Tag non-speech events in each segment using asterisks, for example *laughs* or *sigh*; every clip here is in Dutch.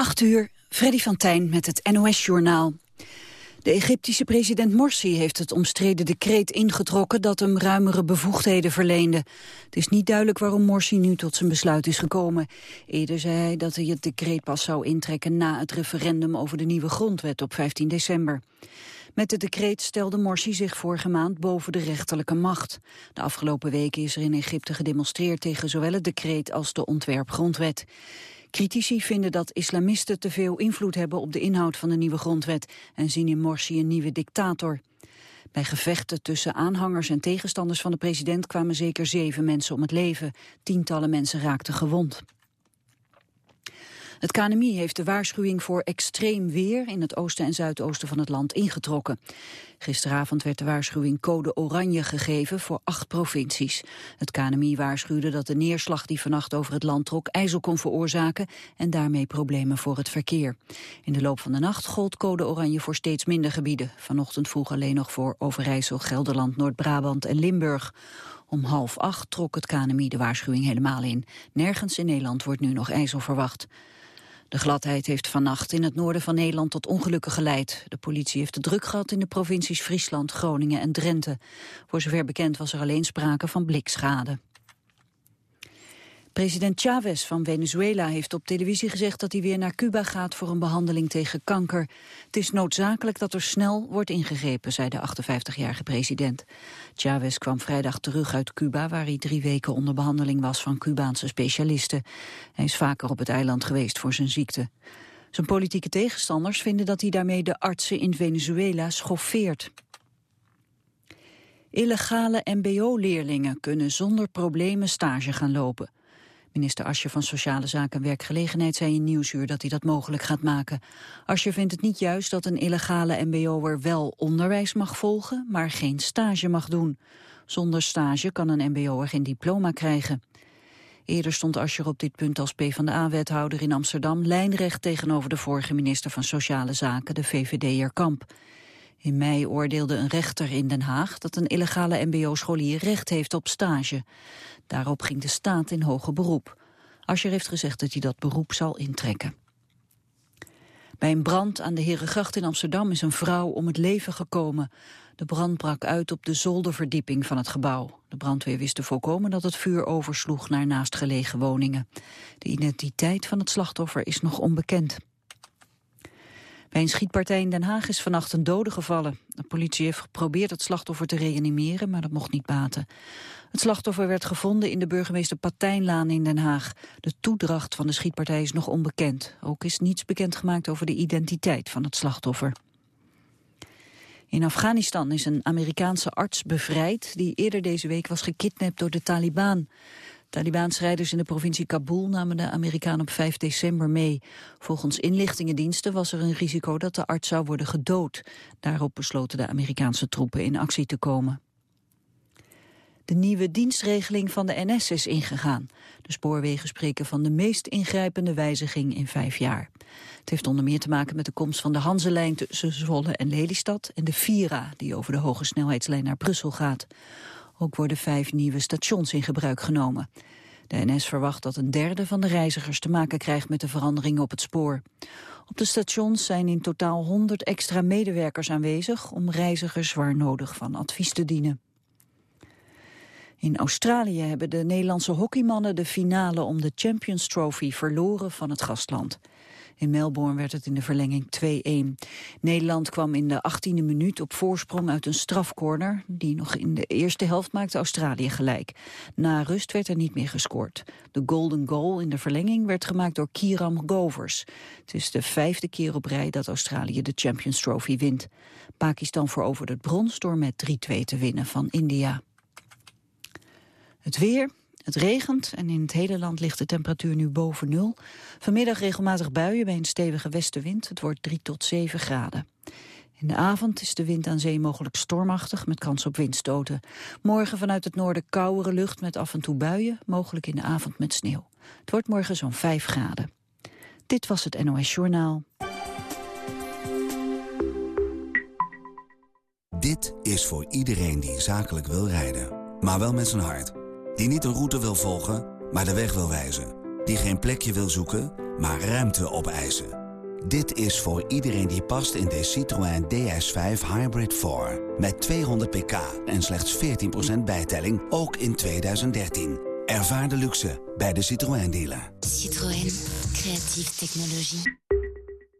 8 uur, Freddy van Tijn met het NOS-journaal. De Egyptische president Morsi heeft het omstreden decreet ingetrokken dat hem ruimere bevoegdheden verleende. Het is niet duidelijk waarom Morsi nu tot zijn besluit is gekomen. Eerder zei hij dat hij het decreet pas zou intrekken na het referendum over de nieuwe grondwet op 15 december. Met het decreet stelde Morsi zich vorige maand boven de rechterlijke macht. De afgelopen weken is er in Egypte gedemonstreerd tegen zowel het decreet als de ontwerpgrondwet. Critici vinden dat islamisten te veel invloed hebben op de inhoud van de nieuwe grondwet en zien in Morsi een nieuwe dictator. Bij gevechten tussen aanhangers en tegenstanders van de president kwamen zeker zeven mensen om het leven. Tientallen mensen raakten gewond. Het KNMI heeft de waarschuwing voor extreem weer in het oosten en zuidoosten van het land ingetrokken. Gisteravond werd de waarschuwing code oranje gegeven voor acht provincies. Het KNMI waarschuwde dat de neerslag die vannacht over het land trok ijzel kon veroorzaken en daarmee problemen voor het verkeer. In de loop van de nacht gold code oranje voor steeds minder gebieden. Vanochtend vroeg alleen nog voor Overijssel, Gelderland, Noord-Brabant en Limburg. Om half acht trok het KNMI de waarschuwing helemaal in. Nergens in Nederland wordt nu nog ijzel verwacht. De gladheid heeft vannacht in het noorden van Nederland tot ongelukken geleid. De politie heeft de druk gehad in de provincies Friesland, Groningen en Drenthe. Voor zover bekend was er alleen sprake van blikschade. President Chavez van Venezuela heeft op televisie gezegd dat hij weer naar Cuba gaat voor een behandeling tegen kanker. Het is noodzakelijk dat er snel wordt ingegrepen, zei de 58-jarige president. Chavez kwam vrijdag terug uit Cuba, waar hij drie weken onder behandeling was van Cubaanse specialisten. Hij is vaker op het eiland geweest voor zijn ziekte. Zijn politieke tegenstanders vinden dat hij daarmee de artsen in Venezuela schoffeert. Illegale mbo-leerlingen kunnen zonder problemen stage gaan lopen. Minister Asje van Sociale Zaken en Werkgelegenheid zei in Nieuwsuur dat hij dat mogelijk gaat maken. Asje vindt het niet juist dat een illegale mbo'er wel onderwijs mag volgen, maar geen stage mag doen. Zonder stage kan een mbo'er geen diploma krijgen. Eerder stond Ascher op dit punt als PvdA-wethouder in Amsterdam lijnrecht tegenover de vorige minister van Sociale Zaken, de VVD'er Kamp. In mei oordeelde een rechter in Den Haag dat een illegale mbo-scholier recht heeft op stage. Daarop ging de staat in hoger beroep. Ascher heeft gezegd dat hij dat beroep zal intrekken. Bij een brand aan de Herengracht in Amsterdam is een vrouw om het leven gekomen. De brand brak uit op de zolderverdieping van het gebouw. De brandweer wist te voorkomen dat het vuur oversloeg naar naastgelegen woningen. De identiteit van het slachtoffer is nog onbekend. Bij een schietpartij in Den Haag is vannacht een dode gevallen. De politie heeft geprobeerd het slachtoffer te reanimeren, maar dat mocht niet baten. Het slachtoffer werd gevonden in de burgemeester Patijnlaan in Den Haag. De toedracht van de schietpartij is nog onbekend. Ook is niets bekendgemaakt over de identiteit van het slachtoffer. In Afghanistan is een Amerikaanse arts bevrijd... die eerder deze week was gekidnapt door de Taliban. Taliban-strijders in de provincie Kabul namen de Amerikaan op 5 december mee. Volgens inlichtingendiensten was er een risico dat de arts zou worden gedood. Daarop besloten de Amerikaanse troepen in actie te komen. De nieuwe dienstregeling van de NS is ingegaan. De spoorwegen spreken van de meest ingrijpende wijziging in vijf jaar. Het heeft onder meer te maken met de komst van de Hanselijn tussen Zwolle en Lelystad... en de Vira, die over de hoge snelheidslijn naar Brussel gaat. Ook worden vijf nieuwe stations in gebruik genomen. De NS verwacht dat een derde van de reizigers te maken krijgt met de veranderingen op het spoor. Op de stations zijn in totaal 100 extra medewerkers aanwezig om reizigers waar nodig van advies te dienen. In Australië hebben de Nederlandse hockeymannen de finale om de Champions Trophy verloren van het gastland. In Melbourne werd het in de verlenging 2-1. Nederland kwam in de 18e minuut op voorsprong uit een strafcorner. Die nog in de eerste helft maakte Australië gelijk. Na rust werd er niet meer gescoord. De golden goal in de verlenging werd gemaakt door Kiram Govers. Het is de vijfde keer op rij dat Australië de Champions Trophy wint. Pakistan veroverde het brons door met 3-2 te winnen van India. Het weer, het regent en in het hele land ligt de temperatuur nu boven nul. Vanmiddag regelmatig buien bij een stevige westenwind. Het wordt 3 tot 7 graden. In de avond is de wind aan zee mogelijk stormachtig met kans op windstoten. Morgen vanuit het noorden kouere lucht met af en toe buien, mogelijk in de avond met sneeuw. Het wordt morgen zo'n 5 graden. Dit was het NOS Journaal. Dit is voor iedereen die zakelijk wil rijden, maar wel met zijn hart. Die niet een route wil volgen, maar de weg wil wijzen. Die geen plekje wil zoeken, maar ruimte opeisen. Dit is voor iedereen die past in de Citroën DS5 Hybrid 4. Met 200 pk en slechts 14% bijtelling, ook in 2013. Ervaar de luxe bij de Citroën dealer. Citroën, creatieve technologie.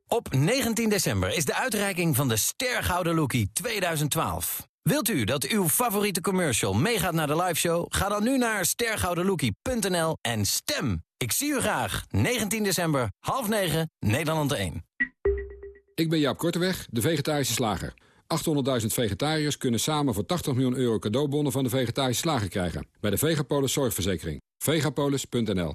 Op 19 december is de uitreiking van de Stergouden Lookie 2012. Wilt u dat uw favoriete commercial meegaat naar de liveshow? Ga dan nu naar stergoudenlookie.nl en stem! Ik zie u graag, 19 december, half 9, Nederland 1. Ik ben Jaap Korteweg, de vegetarische slager. 800.000 vegetariërs kunnen samen voor 80 miljoen euro cadeaubonnen van de vegetarische slager krijgen. Bij de Vegapolis Zorgverzekering. Vegapolis.nl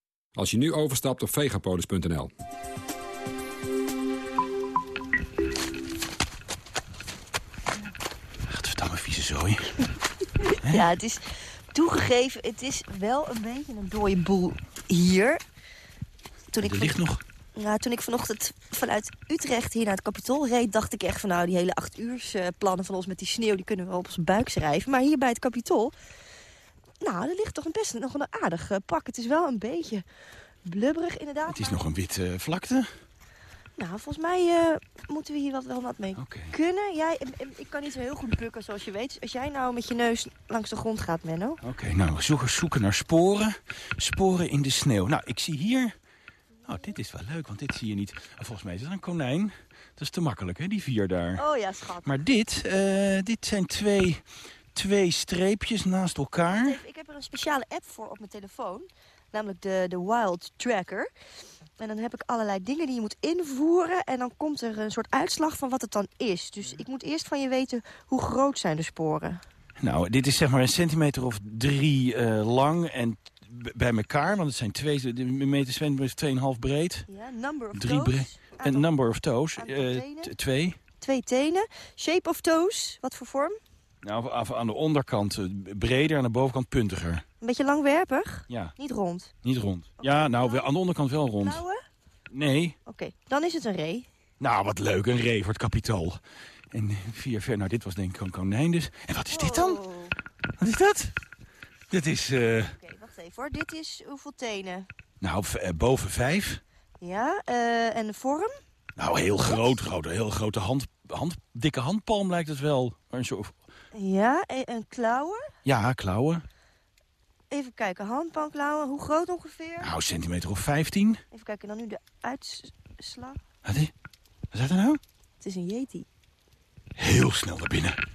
Als je nu overstapt op vegapolis.nl. Gadverdamme vieze zooi. *laughs* Ja, het is toegegeven, het is wel een beetje een dode boel hier. Toen ik Er ligt nog... Nou, toen ik vanochtend vanuit Utrecht hier naar het Capitool reed... dacht ik echt van nou, die hele acht uurs eh, plannen van ons met die sneeuw... die kunnen we op ons buik schrijven. Maar hier bij het Capitool... Nou, er ligt toch een best nog een aardig eh, pak. Het is wel een beetje blubberig inderdaad. Het is maar- nog een witte vlakte. Nou, volgens mij eh, moeten we hier wat, wel wat mee kunnen. Jij, ik kan niet zo heel goed bukken zoals je weet. Als jij nou met je neus langs de grond gaat, Menno... Oké, nou, zoeken, zoeken naar sporen. Sporen in de sneeuw. Nou, ik zie hier... Nou, dit is wel leuk, want dit zie je niet. En volgens mij is dat een konijn. Dat is te makkelijk, hè, die vier daar. Oh ja, schat. Maar dit, eh, dit zijn twee, twee streepjes naast elkaar. Ik heb er een speciale app voor op mijn telefoon. Namelijk de, de Wild Tracker. En dan heb ik allerlei dingen die je moet invoeren. En dan komt er een soort uitslag van wat het dan is. Dus ik moet eerst van je weten hoe groot zijn de sporen. Nou, dit is zeg maar een centimeter of drie eh, lang en bij elkaar. Want het zijn twee, de meter centimeter is 2,5 breed. Ja, number of Drie toes. Een number of toes. eh, twee. Twee tenen. Shape of toes. Wat voor vorm? Nou, af- aan de onderkant eh, breder, aan de bovenkant puntiger. Een beetje langwerpig. Ja, Niet rond. niet rond. Ja, nou, wel- aan de onderkant wel rond. Klauwen? Nee. Oké, dan is het een ree. Nou, wat leuk, een ree voor het kapitool. En vier ver, nou, dit was denk ik een konijn dus. En wat is dit dan? Oh. Oké, Wat is dat? Dit is, eh, wacht even hoor. Dit is hoeveel tenen? nou, eh, boven vijf. Ja, eh, en de vorm? Nou, heel groot, groot, heel grote hand, hand, dikke handpalm lijkt het wel. Maar zo, Ja, en, en klauwen? ja, klauwen. Even kijken, handpanklauwen. Hoe groot ongeveer? Nou, centimeter of 15. Even kijken, dan nu de uitslag. Wat is, wat is dat nou? Het is een yeti. Heel snel naar binnen.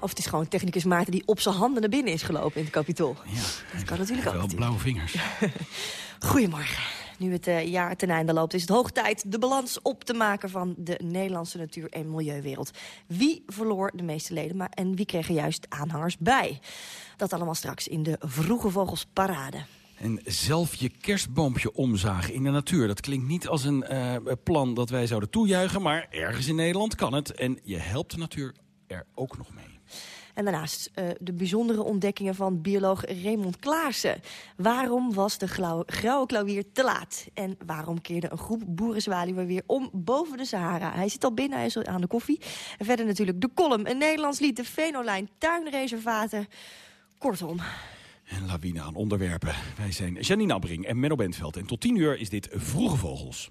Of het is gewoon technicus Maarten die op zijn handen naar binnen is gelopen in het kapitool. Ja, Dat kan natuurlijk ook. wel natuurlijk. blauwe vingers. *laughs* Goedemorgen. Nu het eh, jaar ten einde loopt, is het hoog tijd de balans op te maken van de Nederlandse natuur- en milieuwereld. Wie verloor de meeste leden maar, en wie kreeg er juist aanhangers bij? Dat allemaal straks in de Vroege Vogels Parade. En zelf je kerstboompje omzagen in de natuur. Dat klinkt niet als een eh, plan dat wij zouden toejuichen... maar ergens in Nederland kan het. En je helpt de natuur er ook nog mee. En daarnaast eh, de bijzondere ontdekkingen van bioloog Raymond Klaassen. Waarom was de grauwe, klauwier te laat? En waarom keerde een groep boerenzwaluwen weer om boven de Sahara? Hij zit al binnen, hij is aan de koffie. En verder natuurlijk de column, een Nederlands lied, de Venolijn, tuinreservaten. Kortom, En lawine aan onderwerpen. Wij zijn Janine Abbring en Menno Bentveld. En tot 10 uur is dit Vroege Vogels.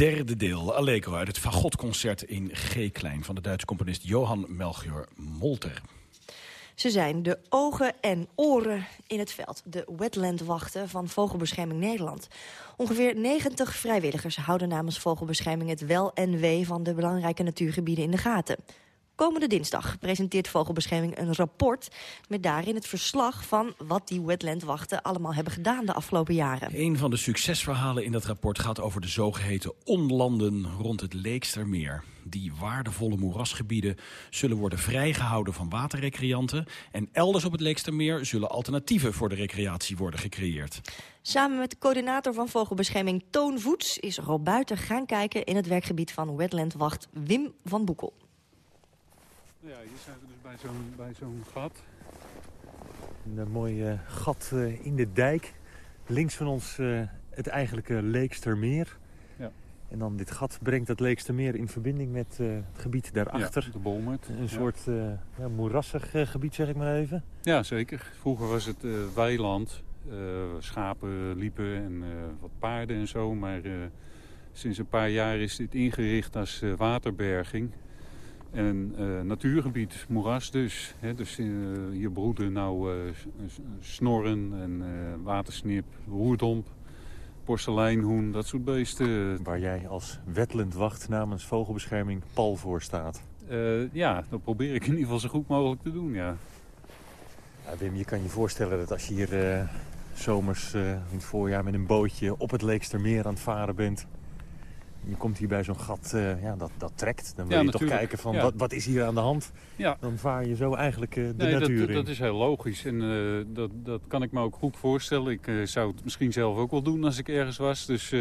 derde deel, Allegro, uit het Fagotconcert in G-klein... van de Duitse componist Johan Melchior Molter. Ze zijn de ogen en oren in het veld. De wetlandwachten van Vogelbescherming Nederland. Ongeveer 90 vrijwilligers houden namens Vogelbescherming... het wel en wee van de belangrijke natuurgebieden in de gaten. Komende dinsdag presenteert Vogelbescherming een rapport... met daarin het verslag van wat die wetlandwachten allemaal hebben gedaan de afgelopen jaren. Een van de succesverhalen in dat rapport gaat over de zogeheten onlanden rond het Leekstermeer. Die waardevolle moerasgebieden zullen worden vrijgehouden van waterrecreanten... en elders op het Leekstermeer zullen alternatieven voor de recreatie worden gecreëerd. Samen met de coördinator van Vogelbescherming Toon Voets... is Rob Buiten gaan kijken in het werkgebied van wetlandwacht Wim van Boekel. Ja, hier zijn we dus bij zo'n bij zo'n gat. Een eh, mooi eh, gat eh, in de dijk. Links van ons eh, het eigenlijke Leekstermeer. Ja. En dan dit gat brengt dat Leekstermeer in verbinding met het gebied daarachter. Ja, de Bolmert. Een Ja. soort ja, moerassig gebied, zeg ik maar even. Ja, zeker. Vroeger was het weiland. Schapen liepen en wat paarden en zo. Maar sinds een paar jaar is dit ingericht als waterberging. En eh, natuurgebied, moeras dus. Hè, dus eh, hier broeden nou eh, snorren en watersnip, roerdomp, porseleinhoen, dat soort beesten. Waar jij als wetlandwacht namens Vogelbescherming pal voor staat. Ja, dat probeer ik in ieder geval zo goed mogelijk te doen, ja. Ja, Wim, je kan je voorstellen dat als je hier zomers in het voorjaar met een bootje op het Leekstermeer aan het varen bent... Je komt hier bij zo'n gat, eh, ja, dat, dat trekt. Dan wil Ja, je toch kijken van, Ja. wat, wat is hier aan de hand? Ja. Dan vaar je zo eigenlijk eh, de Nee, natuur dat, in. dat is heel logisch en eh, dat, dat kan ik me ook goed voorstellen. Ik zou het misschien zelf ook wel doen als ik ergens was. Dus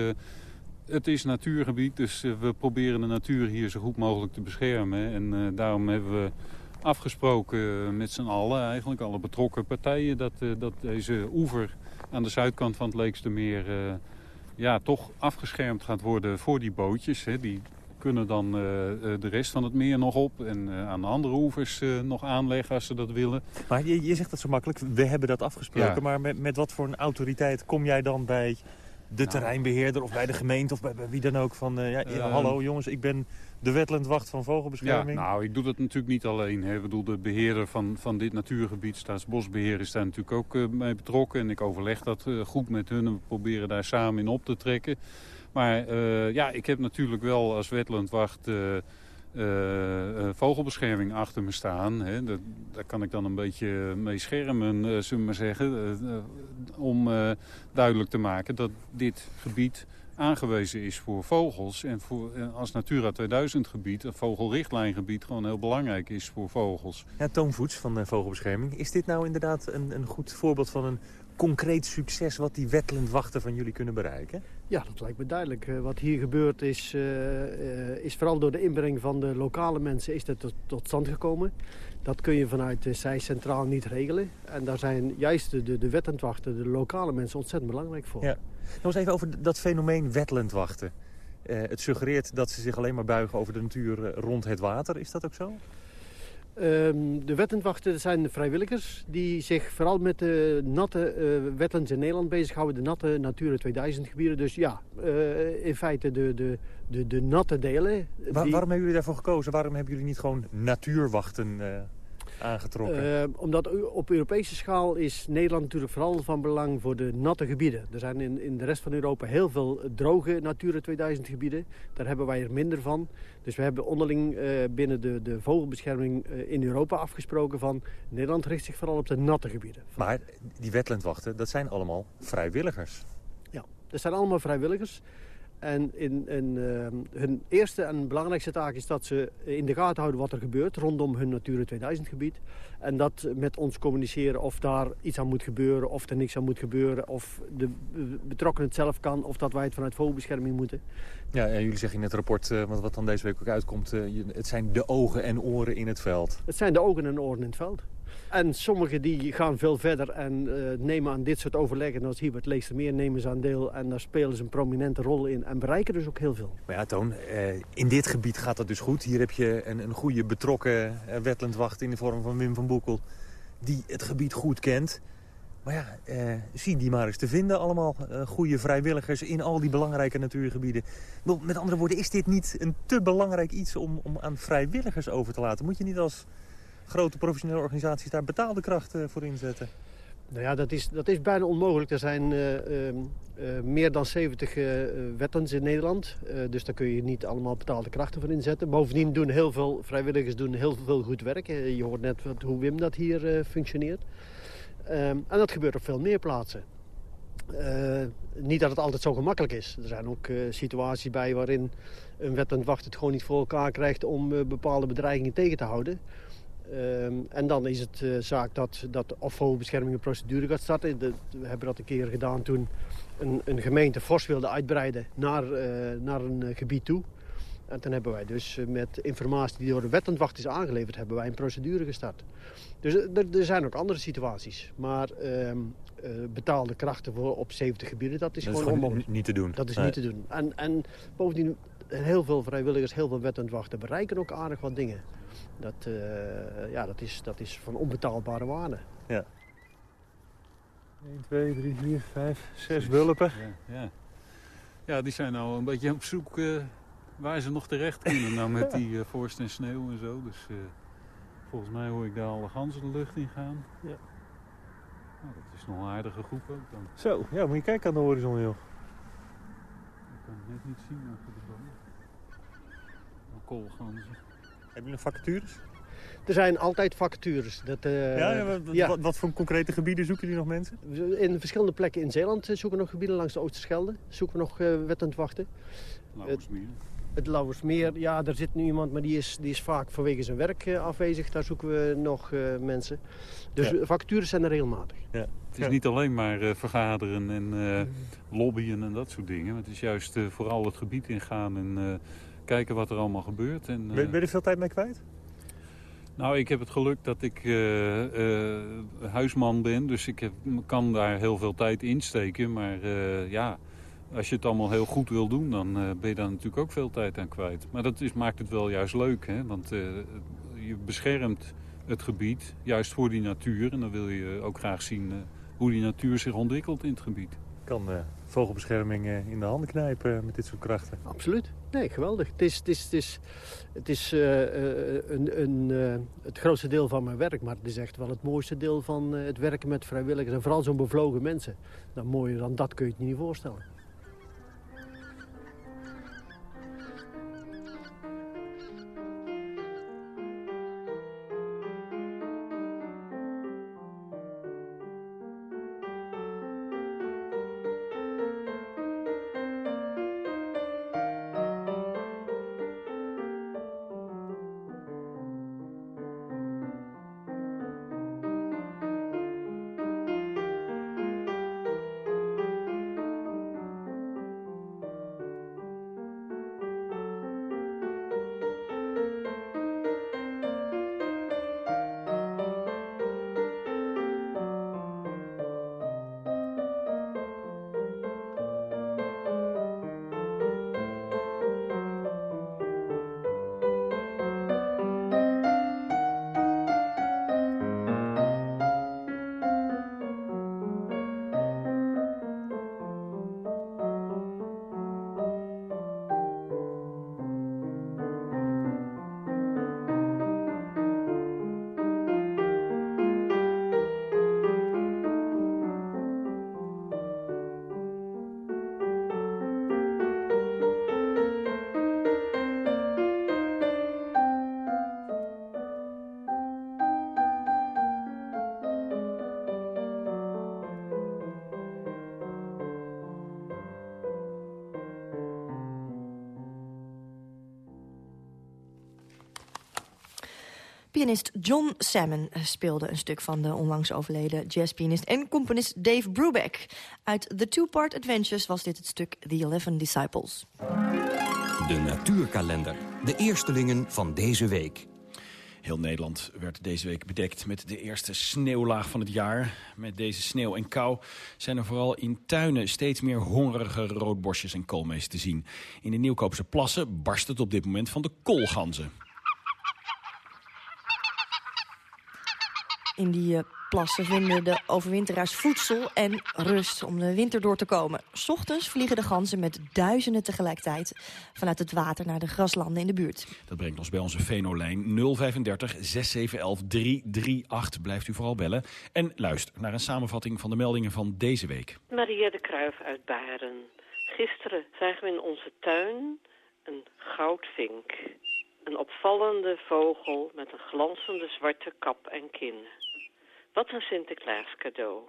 het is natuurgebied, dus we proberen de natuur hier zo goed mogelijk te beschermen. En daarom hebben we afgesproken met z'n allen, eigenlijk alle betrokken partijen... dat, dat deze oever aan de zuidkant van het Leekstermeer eh, ja, toch afgeschermd gaat worden voor die bootjes. Hè. Die kunnen dan eh, eh, de rest van het meer nog op en eh, aan de andere oevers nog aanleggen als ze dat willen. Maar je, je zegt dat zo makkelijk, we hebben dat afgesproken. Ja. Maar met, met wat voor een autoriteit kom jij dan bij de terreinbeheerder of bij de gemeente of bij, bij wie dan ook van... ja, ja, Eh, hallo jongens, ik ben de wetlandwacht van Ja, Vogelbescherming. nou, ik doe dat natuurlijk niet alleen. Hè. Ik bedoel, de beheerder van, van dit natuurgebied, Staatsbosbeheer, is daar natuurlijk ook eh, bij betrokken. En ik overleg dat eh, goed met hun en we proberen daar samen in op te trekken. Maar eh, ja, ik heb natuurlijk wel als wetlandwacht vogelbescherming achter me staan. Hè. Dat, daar kan ik dan een beetje mee schermen, zullen we maar zeggen. om duidelijk te maken dat dit gebied aangewezen is voor vogels. En voor, eh, als Natura 2000 gebied, een vogelrichtlijngebied, gewoon heel belangrijk is voor vogels. Ja, Toon Voets van de Vogelbescherming. Is dit nou inderdaad een, een goed voorbeeld van een concreet succes... wat die wetlandwachten van jullie kunnen bereiken? Ja, dat lijkt me duidelijk. Eh, wat hier gebeurt is, eh, eh, is vooral door de inbreng van de lokale mensen is dat tot, tot stand gekomen. Dat kun je vanuit de zij centraal niet regelen. En daar zijn juist de, de, wetlandwachten, de lokale mensen ontzettend belangrijk voor. Ja. Nog eens even over dat fenomeen wetlandwachten. Eh, het suggereert dat ze zich alleen maar buigen over de natuur rond het water. Is dat ook zo? Ehm, de wetlandwachten zijn vrijwilligers die zich vooral met de natte eh wetlands in Nederland bezighouden. De natte Natura 2000 gebieden. Dus ja, eh, in feite de, de, de, de natte delen. Die- Waarom hebben jullie daarvoor gekozen? Waarom hebben jullie niet gewoon natuurwachten eh, aangetrokken? Eh, omdat op Europese schaal is Nederland natuurlijk vooral van belang voor de natte gebieden. Er zijn in, in de rest van Europa heel veel droge Natura 2000 gebieden. Daar hebben wij er minder van. Dus we hebben onderling eh, binnen de, de vogelbescherming eh, in Europa afgesproken van... Nederland richt zich vooral op de natte gebieden. Maar die wetlandwachten, dat zijn allemaal vrijwilligers. Ja, dat zijn allemaal vrijwilligers. En in, in, uh, hun eerste en belangrijkste taak is dat ze in de gaten houden wat er gebeurt rondom hun Natura 2000 gebied. En dat met ons communiceren of daar iets aan moet gebeuren, of er niks aan moet gebeuren, of de betrokkenen het zelf kan, of dat wij het vanuit vogelbescherming moeten. Ja, en jullie zeggen in het rapport, uh, wat dan deze week ook uitkomt, uh, het zijn de ogen en oren in het veld. Het zijn de ogen en oren in het veld. En sommigen die gaan veel verder en uh, nemen aan dit soort overleggen... zoals hier bij het Leestermeer nemen ze aan deel... en daar spelen ze een prominente rol in en bereiken dus ook heel veel. Maar ja, Toon, uh, in dit gebied gaat dat dus goed. Hier heb je een, een goede betrokken uh, wetlandwacht in de vorm van Wim van Boekel... die het gebied goed kent. Maar ja, zie die maar eens te vinden allemaal. goede vrijwilligers in al die belangrijke natuurgebieden. Met andere woorden, is dit niet een te belangrijk iets om, om aan vrijwilligers over te laten? Moet je niet als grote professionele organisaties daar betaalde krachten voor inzetten? Nou ja, dat is, dat is bijna onmogelijk. Er zijn uh, uh, meer dan 70 uh, wettens in Nederland. dus daar kun je niet allemaal betaalde krachten voor inzetten. Bovendien doen heel veel vrijwilligers doen heel veel goed werk. je hoort net wat, hoe Wim dat hier functioneert. en dat gebeurt op veel meer plaatsen. niet dat het altijd zo gemakkelijk is. Er zijn ook situaties bij waarin een wettend wacht het gewoon niet voor elkaar krijgt... om bepaalde bedreigingen tegen te houden. Um, en dan is het uh, zaak dat, dat of vogelbescherming een procedure gaat starten. De, we hebben dat een keer gedaan toen een, een gemeente fors wilde uitbreiden naar, uh, naar een uh, gebied toe. En toen hebben wij dus met informatie die door de wettendwacht is aangeleverd, hebben wij een procedure gestart. Dus er, er zijn ook andere situaties. Maar ehm, betaalde krachten voor op 70 gebieden, dat is dat gewoon is niet te doen. Dat is nee. niet te doen. En, en bovendien, heel veel vrijwilligers, heel veel wettendwachten bereiken ook aardig wat dingen. Dat, uh, ja, dat, is, dat is van onbetaalbare waarde. Ja. 1, 2, 3, 4, 5, 6 wulpen. Ja, ja. ja, die zijn nou een beetje op zoek uh, waar ze nog terecht kunnen. nou met die uh, vorst en sneeuw en zo. Dus volgens mij hoor ik daar alle ganzen de lucht in gaan. Ja. Nou, dat is nog een aardige groep ook dan. Zo, ja, moet je kijken aan de horizon, joh. Ik kan het net niet zien achter de boom. Koolganzen. Heb je nog vacatures? Er zijn altijd vacatures. Dat, uh, ja, ja, wat, ja. Wat, wat, voor concrete gebieden zoeken jullie nog mensen? In verschillende plekken in Zeeland zoeken we nog gebieden langs de Oosterschelde. Zoeken we nog uh, wettend wachten. Lauwersmeer. Het, het Lauwersmeer, ja, daar zit nu iemand, maar die is, die is vaak vanwege zijn werk uh, afwezig. Daar zoeken we nog mensen. Dus ja. vacatures zijn er regelmatig. Ja. Het is niet alleen maar vergaderen en lobbyen en dat soort dingen. Het is juist vooral het gebied ingaan en kijken wat er allemaal gebeurt. En, ben, ben je er veel tijd mee kwijt? Nou, ik heb het geluk dat ik uh, uh, huisman ben. Dus ik heb, kan daar heel veel tijd in steken. Maar uh, ja, als je het allemaal heel goed wil doen, dan ben je daar natuurlijk ook veel tijd aan kwijt. Maar dat is, maakt het wel juist leuk. Hè? Want je beschermt het gebied juist voor die natuur. En dan wil je ook graag zien hoe die natuur zich ontwikkelt in het gebied. Kan vogelbescherming in de handen knijpen met dit soort krachten? Absoluut. Nee, geweldig. Het is, het is, het is, het, is uh, een, een, uh, het grootste deel van mijn werk, maar het is echt wel het mooiste deel van het werken met vrijwilligers. En vooral zo'n bevlogen mensen. Nou, mooier dan dat kun je het niet voorstellen. Pianist John Salmon speelde een stuk van de onlangs overleden jazzpianist en componist Dave Brubeck. Uit The Two-Part Adventures was dit het stuk The Eleven Disciples. De natuurkalender. De eerstelingen van deze week. Heel Nederland werd deze week bedekt met de eerste sneeuwlaag van het jaar. Met deze sneeuw en kou zijn er vooral in tuinen steeds meer hongerige roodborstjes en koolmees te zien. In de Nieuwkoopse plassen barst het op dit moment van de koolganzen. In die uh, plassen vinden de overwinteraars voedsel en rust om de winter door te komen. S ochtends vliegen de ganzen met duizenden tegelijkertijd vanuit het water naar de graslanden in de buurt. Dat brengt ons bij onze Venolijn 035 6711 338. Blijft u vooral bellen. En luister naar een samenvatting van de meldingen van deze week. Maria de Kruif uit Baren. Gisteren zagen we in onze tuin een goudvink. Een opvallende vogel met een glanzende zwarte kap en kin. Wat een Sinterklaas cadeau.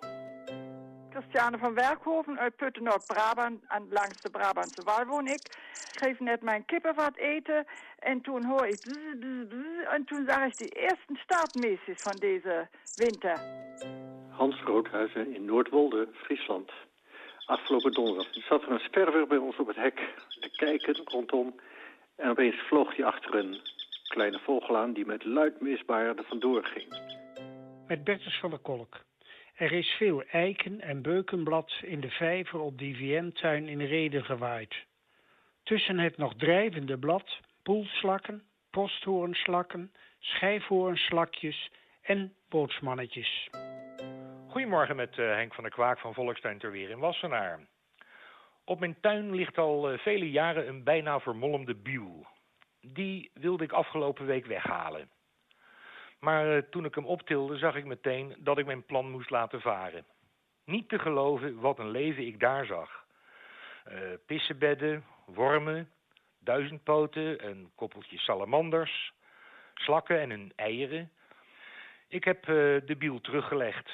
Christiane van Werkhoven uit Putten, Noord-Brabant. Langs de Brabantse Wal woon ik. Ik geef net mijn kippen wat eten. En toen hoor ik... Bzz, bzz, bzz, en toen zag ik de eerste startmeisjes van deze winter. Hans Roodhuizen in Noordwolde, Friesland. Afgelopen donderdag zat er een sperwer bij ons op het hek te kijken rondom. En opeens vloog hij achter een kleine vogel aan die met luid misbaar er vandoor ging met Bertus van der Kolk. Er is veel eiken- en beukenblad in de vijver op die VM-tuin in Reden gewaaid. Tussen het nog drijvende blad poelslakken, posthoornslakken, schijfhoornslakjes en bootsmannetjes. Goedemorgen met uh, Henk van der Kwaak van Volkstuin ter Weer in Wassenaar. Op mijn tuin ligt al uh, vele jaren een bijna vermolmde biel. Die wilde ik afgelopen week weghalen. Maar uh, toen ik hem optilde zag ik meteen dat ik mijn plan moest laten varen. Niet te geloven wat een leven ik daar zag. Uh, pissenbedden, wormen, duizendpoten, een koppeltje salamanders, slakken en hun eieren. Ik heb uh, de biel teruggelegd.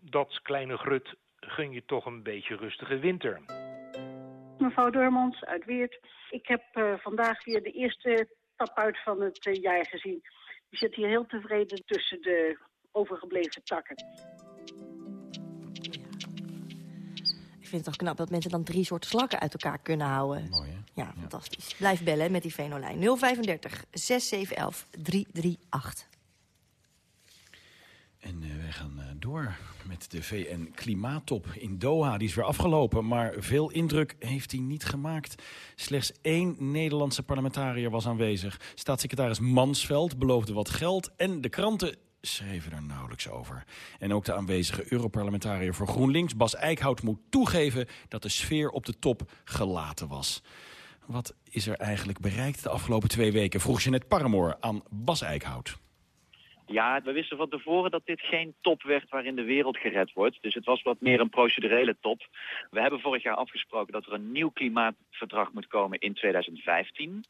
Dat kleine grut gun je toch een beetje rustige winter. Mevrouw Dormans uit Weert. Ik heb vandaag weer de eerste tap uit van het jaar gezien. Je zit hier heel tevreden tussen de overgebleven takken. Ik vind het toch knap dat mensen dan drie soorten slakken uit elkaar kunnen houden. Mooi, hè? Ja, fantastisch. Blijf bellen met die Venolijn. 035 6711 338. En uh, wij gaan uh, door met de VN-klimaattop in Doha. Die is weer afgelopen, maar veel indruk heeft hij niet gemaakt. Slechts één Nederlandse parlementariër was aanwezig. Staatssecretaris Mansveld beloofde wat geld en de kranten schreven er nauwelijks over. En ook de aanwezige Europarlementariër voor GroenLinks, Bas Eickhout, moet toegeven dat de sfeer op de top gelaten was. Wat is er eigenlijk bereikt de afgelopen twee weken? Vroeg Jeanette Paramoor aan Bas Eickhout. Ja, we wisten van tevoren dat dit geen top werd waarin de wereld gered wordt. Dus het was wat meer een procedurele top. We hebben vorig jaar afgesproken dat er een nieuw klimaatverdrag moet komen in 2015.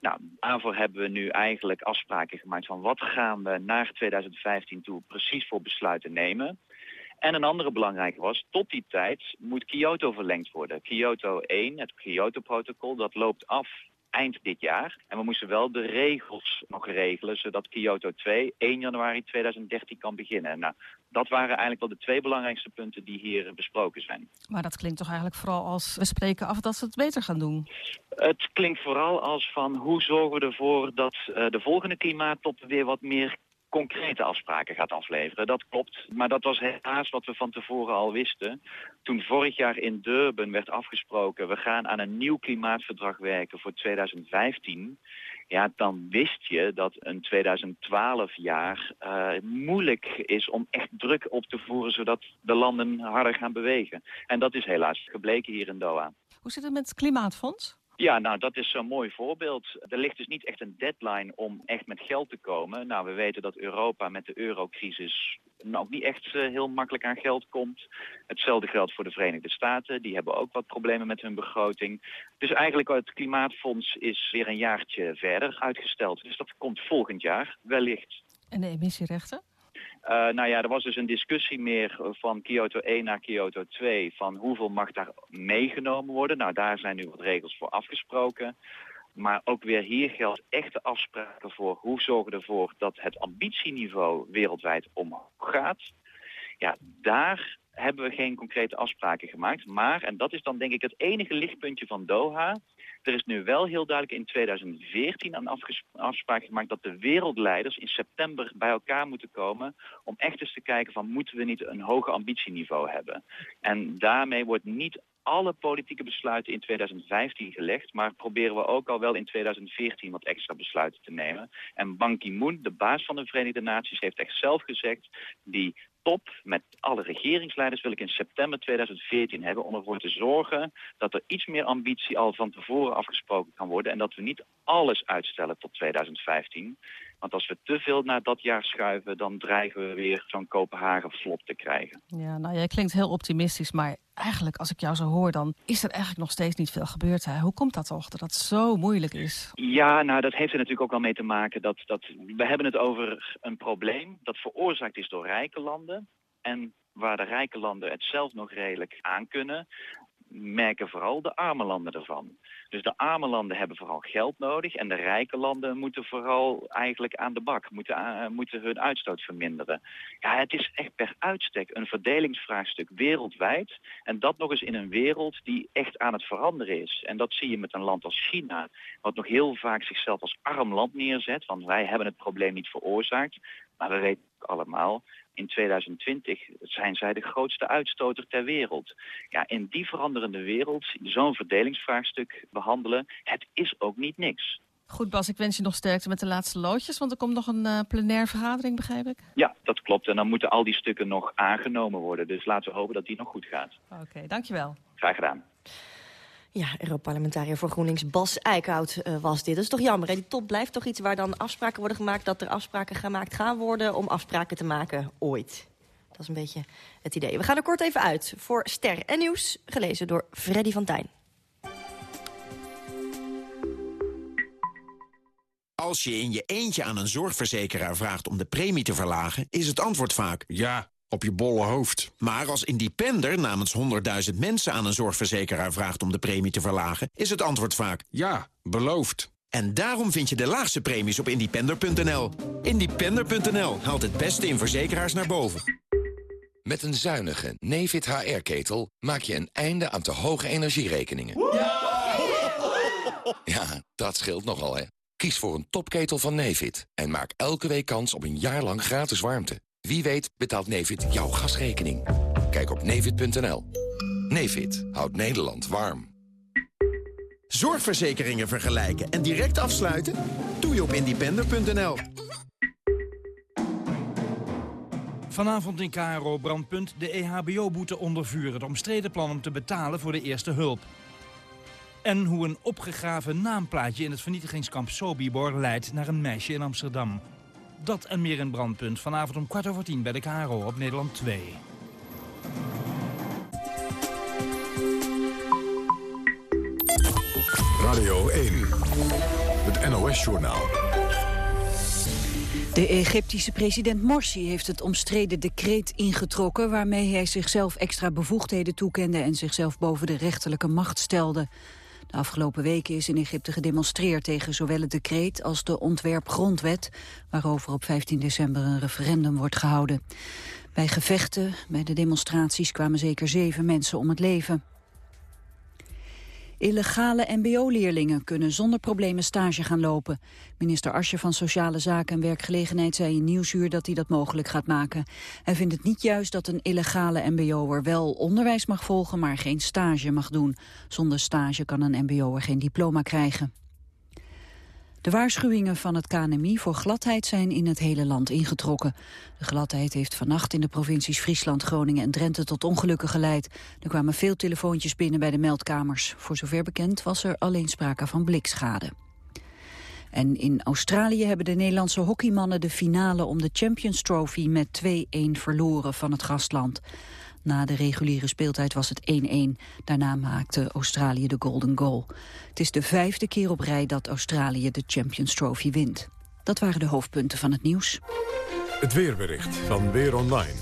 Nou, daarvoor hebben we nu eigenlijk afspraken gemaakt van wat gaan we naar 2015 toe precies voor besluiten nemen. En een andere belangrijke was, tot die tijd moet Kyoto verlengd worden. Kyoto 1, het Kyoto-protocol, dat loopt af eind dit jaar. En we moesten wel de regels nog regelen, zodat Kyoto 2 1 januari 2013 kan beginnen. Nou, dat waren eigenlijk wel de twee belangrijkste punten die hier besproken zijn. Maar dat klinkt toch eigenlijk vooral als we spreken af dat ze het beter gaan doen? Het klinkt vooral als van hoe zorgen we ervoor dat uh, de volgende klimaattop weer wat meer concrete afspraken gaat afleveren. Dat klopt, maar dat was helaas wat we van tevoren al wisten. Toen vorig jaar in Durban werd afgesproken... we gaan aan een nieuw klimaatverdrag werken voor 2015... ja, dan wist je dat een 2012 jaar uh, moeilijk is om echt druk op te voeren... zodat de landen harder gaan bewegen. En dat is helaas gebleken hier in Doha. Hoe zit het met het Klimaatfonds? Ja, nou dat is zo'n mooi voorbeeld. Er ligt dus niet echt een deadline om echt met geld te komen. Nou, we weten dat Europa met de eurocrisis nou niet echt uh, heel makkelijk aan geld komt. Hetzelfde geldt voor de Verenigde Staten. Die hebben ook wat problemen met hun begroting. Dus eigenlijk het klimaatfonds is weer een jaartje verder uitgesteld. Dus dat komt volgend jaar wellicht. En de emissierechten? Uh, nou ja, er was dus een discussie meer van Kyoto 1 naar Kyoto 2... van hoeveel mag daar meegenomen worden. Nou, daar zijn nu wat regels voor afgesproken. Maar ook weer hier geldt echte afspraken voor hoe zorgen we ervoor dat het ambitieniveau wereldwijd omhoog gaat. Ja, daar hebben we geen concrete afspraken gemaakt. Maar, en dat is dan denk ik het enige lichtpuntje van Doha... er is nu wel heel duidelijk in 2014 een afspraak gemaakt... dat de wereldleiders in september bij elkaar moeten komen... om echt eens te kijken van moeten we niet een hoger ambitieniveau hebben. En daarmee wordt niet alle politieke besluiten in 2015 gelegd, maar proberen we ook al wel in 2014 wat extra besluiten te nemen. En Ban Ki-moon, de baas van de Verenigde Naties, heeft echt zelf gezegd, die top met alle regeringsleiders wil ik in september 2014 hebben... om ervoor te zorgen dat er iets meer ambitie al van tevoren afgesproken kan worden... en dat we niet alles uitstellen tot 2015. Want als we te veel naar dat jaar schuiven... dan dreigen we weer zo'n Kopenhagen-flop te krijgen. Ja, nou, jij klinkt heel optimistisch, maar eigenlijk als ik jou zo hoor... dan is er eigenlijk nog steeds niet veel gebeurd. Hè? Hoe komt dat toch, dat dat zo moeilijk is? Ja, nou, dat heeft er natuurlijk ook wel mee te maken... dat, dat we hebben het over een probleem dat veroorzaakt is door rijke landen... en waar de rijke landen het zelf nog redelijk aankunnen merken vooral de arme landen ervan. Dus de arme landen hebben vooral geld nodig en de rijke landen moeten vooral eigenlijk aan de bak, moeten, moeten hun uitstoot verminderen. Ja, het is echt per uitstek een verdelingsvraagstuk wereldwijd en dat nog eens in een wereld die echt aan het veranderen is. En dat zie je met een land als China, wat nog heel vaak zichzelf als arm land neerzet, want wij hebben het probleem niet veroorzaakt. Maar we weten allemaal, in 2020 zijn zij de grootste uitstoter ter wereld. Ja, in die veranderende wereld zo'n verdelingsvraagstuk behandelen, het is ook niet niks. Goed Bas, ik wens je nog sterkte met de laatste loodjes, want er komt nog een uh, plenaire vergadering, begrijp ik? Ja, dat klopt. En dan moeten al die stukken nog aangenomen worden. Dus laten we hopen dat die nog goed gaat. Oké, dankjewel. Graag gedaan. Ja, Europarlementariër voor GroenLinks Bas Eickhout uh, was dit. Dat is toch jammer, hè? Die top blijft toch iets waar dan afspraken worden gemaakt... dat er afspraken gemaakt gaan worden om afspraken te maken ooit. Dat is een beetje het idee. We gaan er kort even uit voor Ster en Nieuws, gelezen door Freddy van Tijn. Als je in je eentje aan een zorgverzekeraar vraagt om de premie te verlagen... is het antwoord vaak... Ja, op je bolle hoofd. Maar als independer namens 100.000 mensen aan een zorgverzekeraar vraagt om de premie te verlagen... is het antwoord vaak... Ja, beloofd. En daarom vind je de laagste premies op independer.nl. Independer.nl haalt het beste in verzekeraars naar boven. Met een zuinige Nefit HR-ketel maak je een einde aan te hoge energierekeningen. Ja, dat scheelt nogal, hè. Kies voor een topketel van Nefit en maak elke week kans op een jaar lang gratis warmte. Wie weet betaalt Nevid jouw gasrekening. Kijk op nevid.nl. Nevid houdt Nederland warm. Zorgverzekeringen vergelijken en direct afsluiten? Doe je op independer.nl. Vanavond in KRO Brandpunt de EHBO-boete onder vuur. Het omstreden plan om te betalen voor de eerste hulp. En hoe een opgegraven naamplaatje in het vernietigingskamp Sobibor leidt naar een meisje in Amsterdam. Dat en meer in Brandpunt. Vanavond om kwart over tien bij de KRO op Nederland 2. Radio 1. Het NOS-journaal. De Egyptische president Morsi heeft het omstreden decreet ingetrokken... waarmee hij zichzelf extra bevoegdheden toekende... en zichzelf boven de rechterlijke macht stelde. De afgelopen weken is in Egypte gedemonstreerd tegen zowel het decreet als de ontwerpgrondwet, waarover op 15 december een referendum wordt gehouden. Bij gevechten, bij de demonstraties kwamen zeker zeven mensen om het leven. Illegale mbo-leerlingen kunnen zonder problemen stage gaan lopen. Minister Asje van Sociale Zaken en Werkgelegenheid zei in Nieuwsuur dat hij dat mogelijk gaat maken. Hij vindt het niet juist dat een illegale mbo'er wel onderwijs mag volgen, maar geen stage mag doen. Zonder stage kan een mbo'er geen diploma krijgen. De waarschuwingen van het KNMI voor gladheid zijn in het hele land ingetrokken. De gladheid heeft vannacht in de provincies Friesland, Groningen en Drenthe tot ongelukken geleid. Er kwamen veel telefoontjes binnen bij de meldkamers. Voor zover bekend was er alleen sprake van blikschade. En in Australië hebben de Nederlandse hockeymannen de finale om de Champions Trophy met 2-1 verloren van het gastland. Na de reguliere speeltijd was het 1-1. Daarna maakte Australië de golden goal. Het is de vijfde keer op rij dat Australië de Champions Trophy wint. Dat waren de hoofdpunten van het nieuws. Het weerbericht van Weer Online.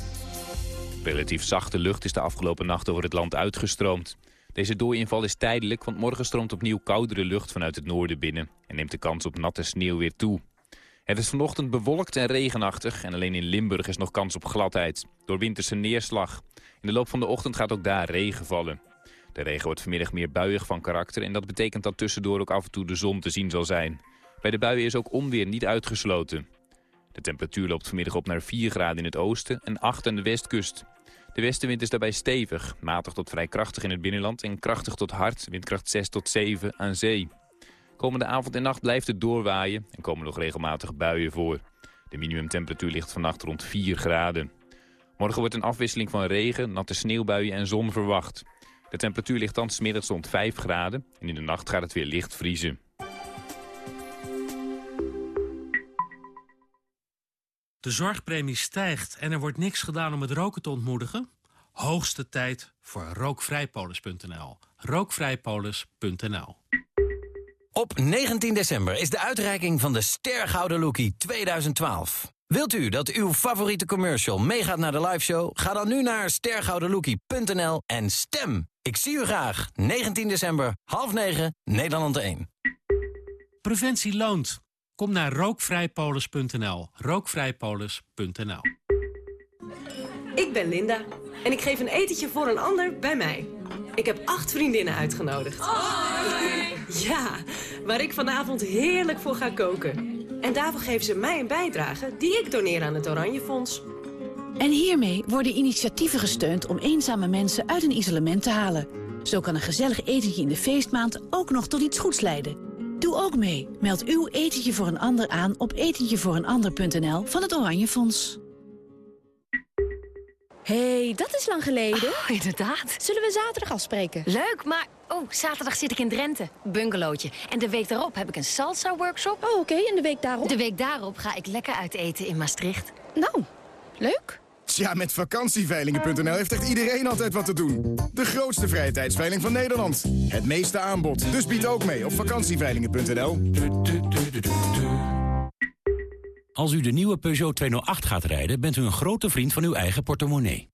Relatief zachte lucht is de afgelopen nacht over het land uitgestroomd. Deze dooiinval is tijdelijk, want morgen stroomt opnieuw koudere lucht vanuit het noorden binnen... en neemt de kans op natte sneeuw weer toe. Het is vanochtend bewolkt en regenachtig en alleen in Limburg is nog kans op gladheid. Door winterse neerslag. In de loop van de ochtend gaat ook daar regen vallen. De regen wordt vanmiddag meer buiig van karakter en dat betekent dat tussendoor ook af en toe de zon te zien zal zijn. Bij de buien is ook onweer niet uitgesloten. De temperatuur loopt vanmiddag op naar 4 graden in het oosten en 8 aan de westkust. De westenwind is daarbij stevig, matig tot vrij krachtig in het binnenland... en krachtig tot hard, windkracht 6 tot 7 aan zee. Komende avond en nacht blijft het doorwaaien en komen nog regelmatig buien voor. De minimumtemperatuur ligt vannacht rond 4 graden. Morgen wordt een afwisseling van regen, natte sneeuwbuien en zon verwacht. De temperatuur ligt dan smiddags rond 5 graden en in de nacht gaat het weer licht vriezen. De zorgpremie stijgt en er wordt niks gedaan om het roken te ontmoedigen? Hoogste tijd voor rookvrijpolis.nl. Rookvrijpolis.nl Op 19 december is de uitreiking van de Stergouden Lookie 2012. Wilt u dat uw favoriete commercial meegaat naar de liveshow? Ga dan nu naar stergoudenlookie.nl en stem. Ik zie u graag. 19 december, half 9, Nederland 1. Preventie loont. Kom naar rookvrijpolis.nl. Rookvrijpolis.nl Ik ben Linda en ik geef een etentje voor een ander bij mij. Ik heb acht vriendinnen uitgenodigd. Ja, waar ik vanavond heerlijk voor ga koken. En daarvoor geven ze mij een bijdrage die ik doneer aan het Oranje Fonds. En hiermee worden initiatieven gesteund om eenzame mensen uit een isolement te halen. Zo kan een gezellig etentje in de feestmaand ook nog tot iets goeds leiden. Doe ook mee. Meld uw etentje voor een ander aan op etentjevooreenander.nl van het Oranje Fonds. hey, dat is lang geleden. Oh, inderdaad. Zullen we zaterdag afspreken? Leuk, maar... Oh, zaterdag zit ik in Drenthe. Bungalowtje. En de week daarop heb ik een salsa-workshop. Oh, oké. En de week daarop? De week daarop ga ik lekker uit eten in Maastricht. Nou, leuk. Tja, met vakantieveilingen.nl heeft echt iedereen altijd wat te doen. De grootste vrije tijdsveiling van Nederland. Het meeste aanbod. Dus bied ook mee op vakantieveilingen.nl. Als u de nieuwe Peugeot 208 gaat rijden, bent u een grote vriend van uw eigen portemonnee.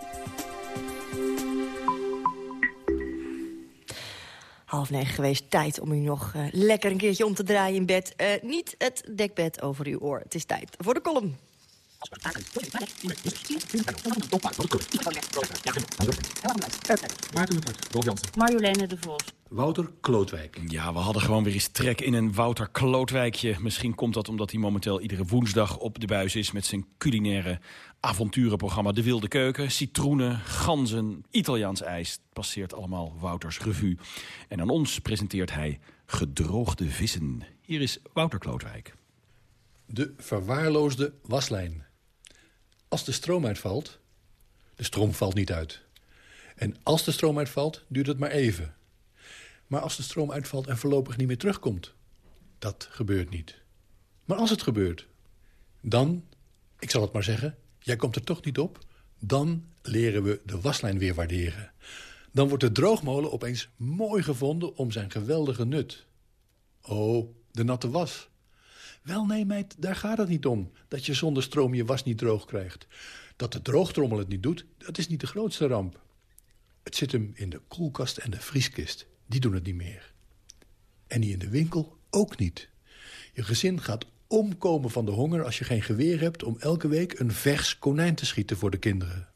Half negen geweest, tijd om u nog uh, lekker een keertje om te draaien in bed. Uh, niet het dekbed over uw oor. Het is tijd voor de column. Marjoleine de Vos. Wouter Klootwijk. Ja, we hadden gewoon weer eens trek in een Wouter Klootwijkje. Misschien komt dat omdat hij momenteel iedere woensdag op de buis is... met zijn culinaire avonturenprogramma De Wilde Keuken. Citroenen, ganzen, Italiaans ijs. Passeert allemaal Wouters revue. En aan ons presenteert hij gedroogde vissen. Hier is Wouter Klootwijk. De verwaarloosde waslijn. Als de stroom uitvalt, de stroom valt niet uit. En als de stroom uitvalt, duurt het maar even. Maar als de stroom uitvalt en voorlopig niet meer terugkomt, dat gebeurt niet. Maar als het gebeurt, dan, ik zal het maar zeggen, jij komt er toch niet op... dan leren we de waslijn weer waarderen. Dan wordt de droogmolen opeens mooi gevonden om zijn geweldige nut. Oh, de natte was. Wel, nee meid, daar gaat het niet om. Dat je zonder stroom je was niet droog krijgt. Dat de droogtrommel het niet doet, dat is niet de grootste ramp. Het zit hem in de koelkast en de vrieskist. Die doen het niet meer. En die in de winkel ook niet. Je gezin gaat omkomen van de honger als je geen geweer hebt... om elke week een vers konijn te schieten voor de kinderen.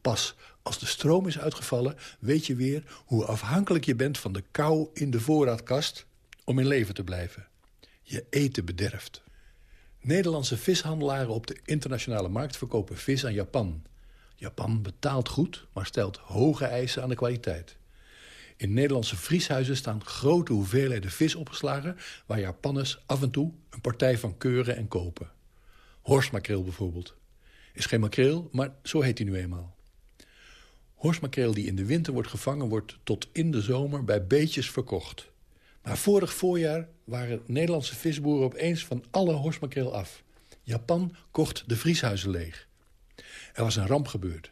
Pas als de stroom is uitgevallen, weet je weer hoe afhankelijk je bent van de kou in de voorraadkast om in leven te blijven. Je eten bederft. Nederlandse vishandelaren op de internationale markt verkopen vis aan Japan. Japan betaalt goed, maar stelt hoge eisen aan de kwaliteit. In Nederlandse vrieshuizen staan grote hoeveelheden vis opgeslagen... waar Japanners af en toe een partij van keuren en kopen. Horsmakreel bijvoorbeeld. Is geen makreel, maar zo heet hij nu eenmaal. Horsmakreel die in de winter wordt gevangen... wordt tot in de zomer bij beetjes verkocht. Maar vorig voorjaar waren Nederlandse visboeren opeens van alle horsmakreel af. Japan kocht de vrieshuizen leeg. Er was een ramp gebeurd.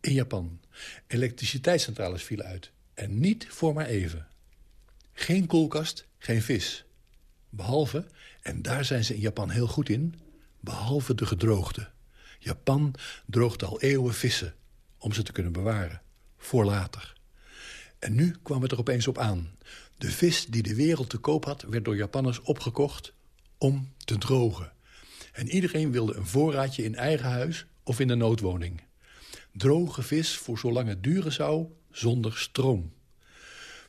In Japan. Elektriciteitscentrales vielen uit. En niet voor maar even. Geen koelkast, geen vis. Behalve, en daar zijn ze in Japan heel goed in... behalve de gedroogde. Japan droogt al eeuwen vissen om ze te kunnen bewaren. Voor later. En nu kwam het er opeens op aan. De vis die de wereld te koop had, werd door Japanners opgekocht om te drogen. En iedereen wilde een voorraadje in eigen huis of in de noodwoning. Droge vis voor zolang het duren zou, zonder stroom.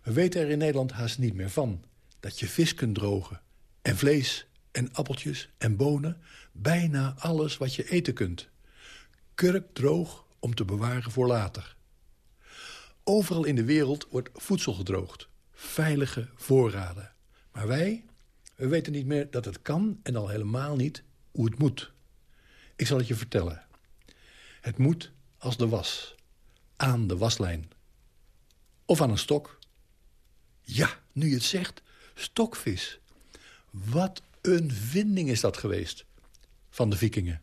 We weten er in Nederland haast niet meer van. Dat je vis kunt drogen. En vlees, en appeltjes, en bonen. Bijna alles wat je eten kunt. Kurk droog om te bewaren voor later. Overal in de wereld wordt voedsel gedroogd. Veilige voorraden. Maar wij, we weten niet meer dat het kan en al helemaal niet hoe het moet. Ik zal het je vertellen. Het moet als de was. Aan de waslijn. Of aan een stok. Ja, nu je het zegt, stokvis. Wat een vinding is dat geweest van de vikingen.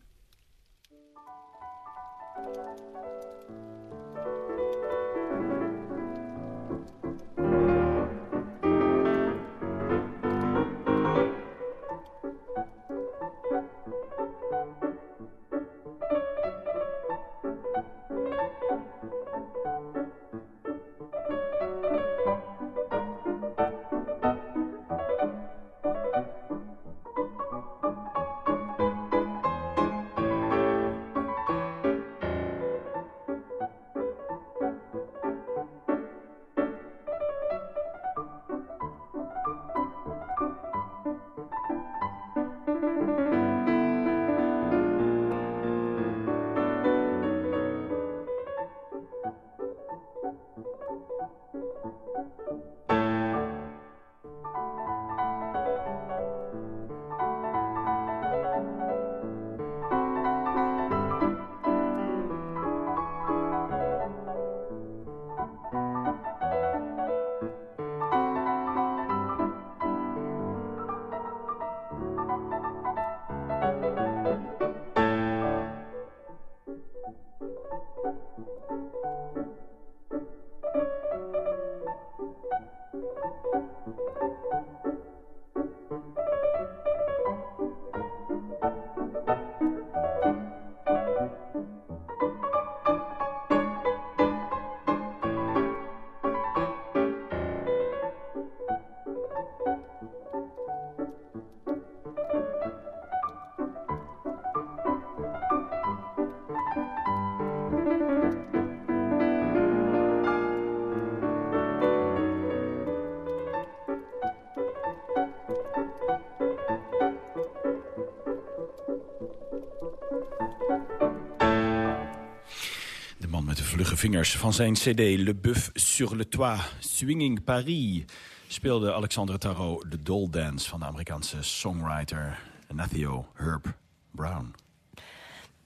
Vingers van zijn cd Le Boeuf sur le Toit, Swinging Paris... speelde Alexandre Tarot de Doll Dance van de Amerikaanse songwriter Nathio Herb Brown.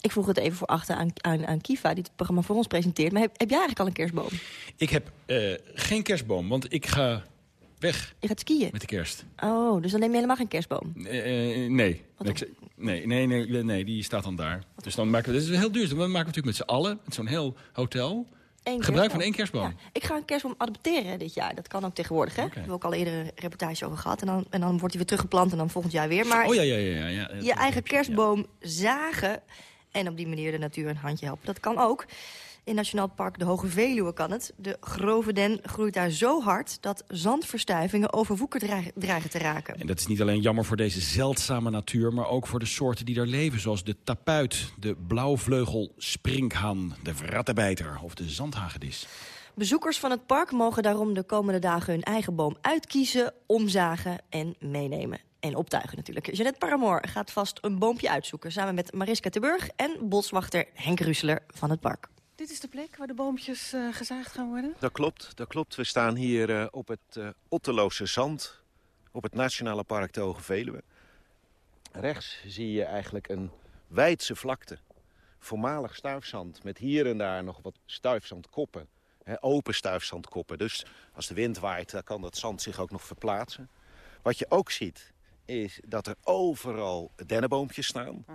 Ik vroeg het even voor achter aan, aan, aan Kiva, die het programma voor ons presenteert. Maar heb, heb jij eigenlijk al een kerstboom? Ik heb uh, geen kerstboom, want ik ga weg. Je gaat skiën? Met de kerst. Oh, dus dan neem je helemaal geen kerstboom? Uh, nee. Nee, nee, nee, nee, nee, die staat dan daar. Dus dan maken we, dit is heel duur. Dan maken we natuurlijk met z'n allen, met zo'n heel hotel... Eén Gebruik van één kerstboom? ik ga een kerstboom adopteren dit jaar. Dat kan ook tegenwoordig, hè? Okay. Daar hebben we ook al eerder een reportage over gehad. En dan, en dan wordt hij weer teruggeplant en dan volgend jaar weer. Maar oh, ja, ja, ja, ja, je eigen kerstboom zagen en op die manier de natuur een handje helpen. Dat kan ook. In Nationaal Park de Hoge Veluwe kan het. De grove den groeit daar zo hard dat zandverstuivingen overwoekerd dreigen te raken. En dat is niet alleen jammer voor deze zeldzame natuur... maar ook voor de soorten die daar leven, zoals de tapuit... de blauwvleugel sprinkhaan, de rattenbijter of de zandhagedis. Bezoekers van het park mogen daarom de komende dagen hun eigen boom uitkiezen, omzagen en meenemen. En optuigen natuurlijk. Jeanette Paramoor gaat vast een boompje uitzoeken... samen met Mariska Terburg en boswachter Henk Russeler van het park. Dit is de plek waar de boompjes uh, gezaagd gaan worden? Dat klopt, dat klopt. We staan hier uh, op het uh, Zand, op het Nationale Park de Hoge Veluwe. Rechts zie je eigenlijk een wijdse vlakte. Voormalig stuifzand met hier en daar nog wat stuifzandkoppen. Open stuifzandkoppen. Dus als de wind waait, dan kan dat zand zich ook nog verplaatsen. Wat je ook ziet, is dat er overal dennenboompjes staan.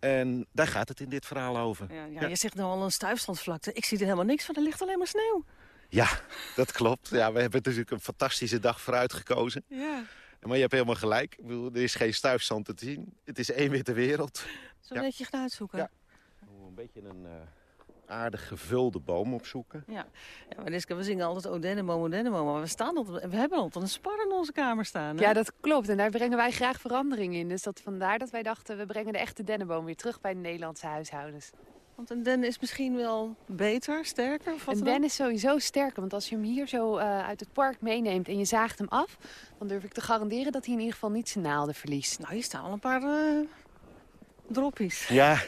En daar gaat het in dit verhaal over. Ja, ja, Je zegt nou al een stuifstandvlakte. Ik zie er helemaal niks van, er ligt alleen maar sneeuw. Ja, *laughs* dat klopt. Ja, we hebben natuurlijk een fantastische dag vooruit gekozen. Ja. Maar je hebt helemaal gelijk. Ik bedoel, er is geen stuifzand te zien. Het is één witte wereld. Zo ja. je gaan uitzoeken. Ja. Een beetje een uh, aardig gevulde boom opzoeken. Ja, ja maar Liske, we zingen altijd oh dennenboom, dennenboom. Maar we, staan altijd, we hebben altijd een spar in onze kamer staan. Hè? Ja, dat klopt. En daar brengen wij graag verandering in. Dus dat vandaar dat wij dachten, we brengen de echte dennenboom weer terug bij de Nederlandse huishoudens. Want een den is misschien wel beter, sterker? Of wat een den is sowieso sterker. Want als je hem hier zo uh, uit het park meeneemt en je zaagt hem af... dan durf ik te garanderen dat hij in ieder geval niet zijn naalden verliest. Nou, hier staan al een paar uh, droppies. Ja.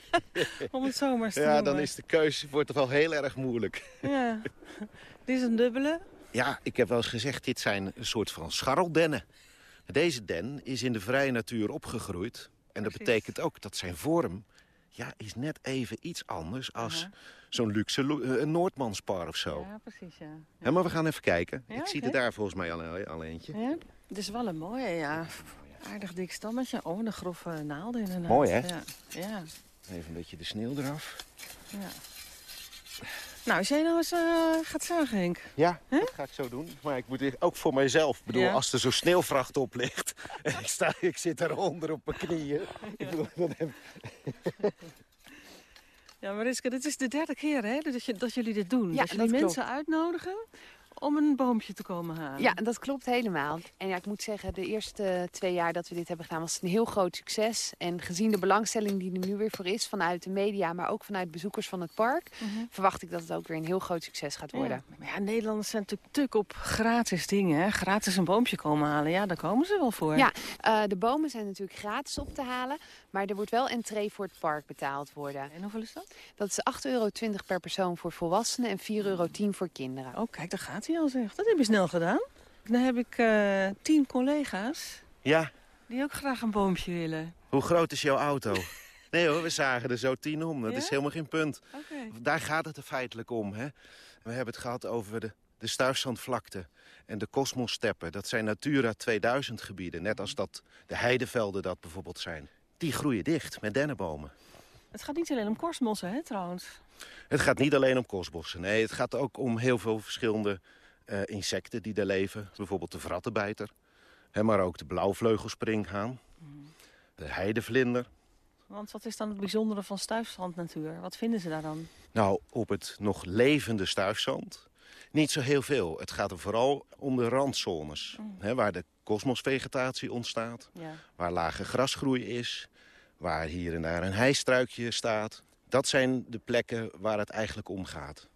*laughs* Om het zomers te Ja, noemen. dan is de keuze wordt toch wel heel erg moeilijk. Ja. Dit is een dubbele. Ja, ik heb wel eens gezegd, dit zijn een soort van scharreldennen. Deze den is in de vrije natuur opgegroeid. En dat Precies. betekent ook dat zijn vorm ja, is net even iets anders als uh -huh. zo'n luxe uh, Noordmanspar of zo. Ja, precies, ja. ja. maar we gaan even kijken. Ja, ik okay. zie er daar volgens mij al, al eentje. Ja, het is wel een mooie, ja. Aardig dik stammetje. Oh, een grove naalden inderdaad. Mooi, hè? Ja. Ja. Even een beetje de sneeuw eraf. Ja. Nou, als jij nou eens uh, gaat zagen, Henk. Ja, huh? dat ga ik zo doen. Maar ik moet ook voor mijzelf. Ik bedoel, ja. als er zo'n sneeuwvracht op ligt... en *laughs* ik, sta, ik zit daaronder op mijn knieën. Ik bedoel, dan heb... Ja, Mariska, dit is de derde keer hè, dat, je, dat jullie dit doen. Ja, dat jullie dat mensen klopt. uitnodigen om een boompje te komen halen. Ja, dat klopt helemaal. En ja, ik moet zeggen, de eerste twee jaar dat we dit hebben gedaan... was het een heel groot succes. En gezien de belangstelling die er nu weer voor is... vanuit de media, maar ook vanuit bezoekers van het park... Uh -huh. verwacht ik dat het ook weer een heel groot succes gaat worden. Ja, maar ja, Nederlanders zijn natuurlijk tuk op gratis dingen. Hè? Gratis een boompje komen halen, ja, daar komen ze wel voor. Ja, uh, de bomen zijn natuurlijk gratis op te halen... maar er wordt wel entree voor het park betaald worden. En hoeveel is dat? Dat is 8,20 euro per persoon voor volwassenen... en 4,10 euro voor kinderen. Oh, kijk, daar gaat hij al zeg. Dat heb je snel gedaan. Dan heb ik uh, tien collega's. Ja. Die ook graag een boompje willen. Hoe groot is jouw auto? *laughs* nee hoor, we zagen er zo tien om. Dat ja? is helemaal geen punt. Okay. Daar gaat het er feitelijk om. Hè? We hebben het gehad over de, de stuifzandvlakte en de kosmossteppen. Dat zijn Natura 2000 gebieden. Net als dat de heidevelden dat bijvoorbeeld zijn. Die groeien dicht met dennenbomen. Het gaat niet alleen om korstmossen, hè, trouwens? Het gaat niet alleen om korstbossen. Nee, het gaat ook om heel veel verschillende uh, insecten die daar leven. Bijvoorbeeld de vrattenbijter. Hè, maar ook de blauwvleugelspringhaan. Mm. De heidevlinder. Want wat is dan het bijzondere van stuifzandnatuur? Wat vinden ze daar dan? Nou, op het nog levende stuifzand niet zo heel veel. Het gaat er vooral om de randzones. Mm. Hè, waar de kosmosvegetatie ontstaat. Ja. Waar lage grasgroei is. Waar hier en daar een heistruikje staat. Dat zijn de plekken waar het eigenlijk om gaat.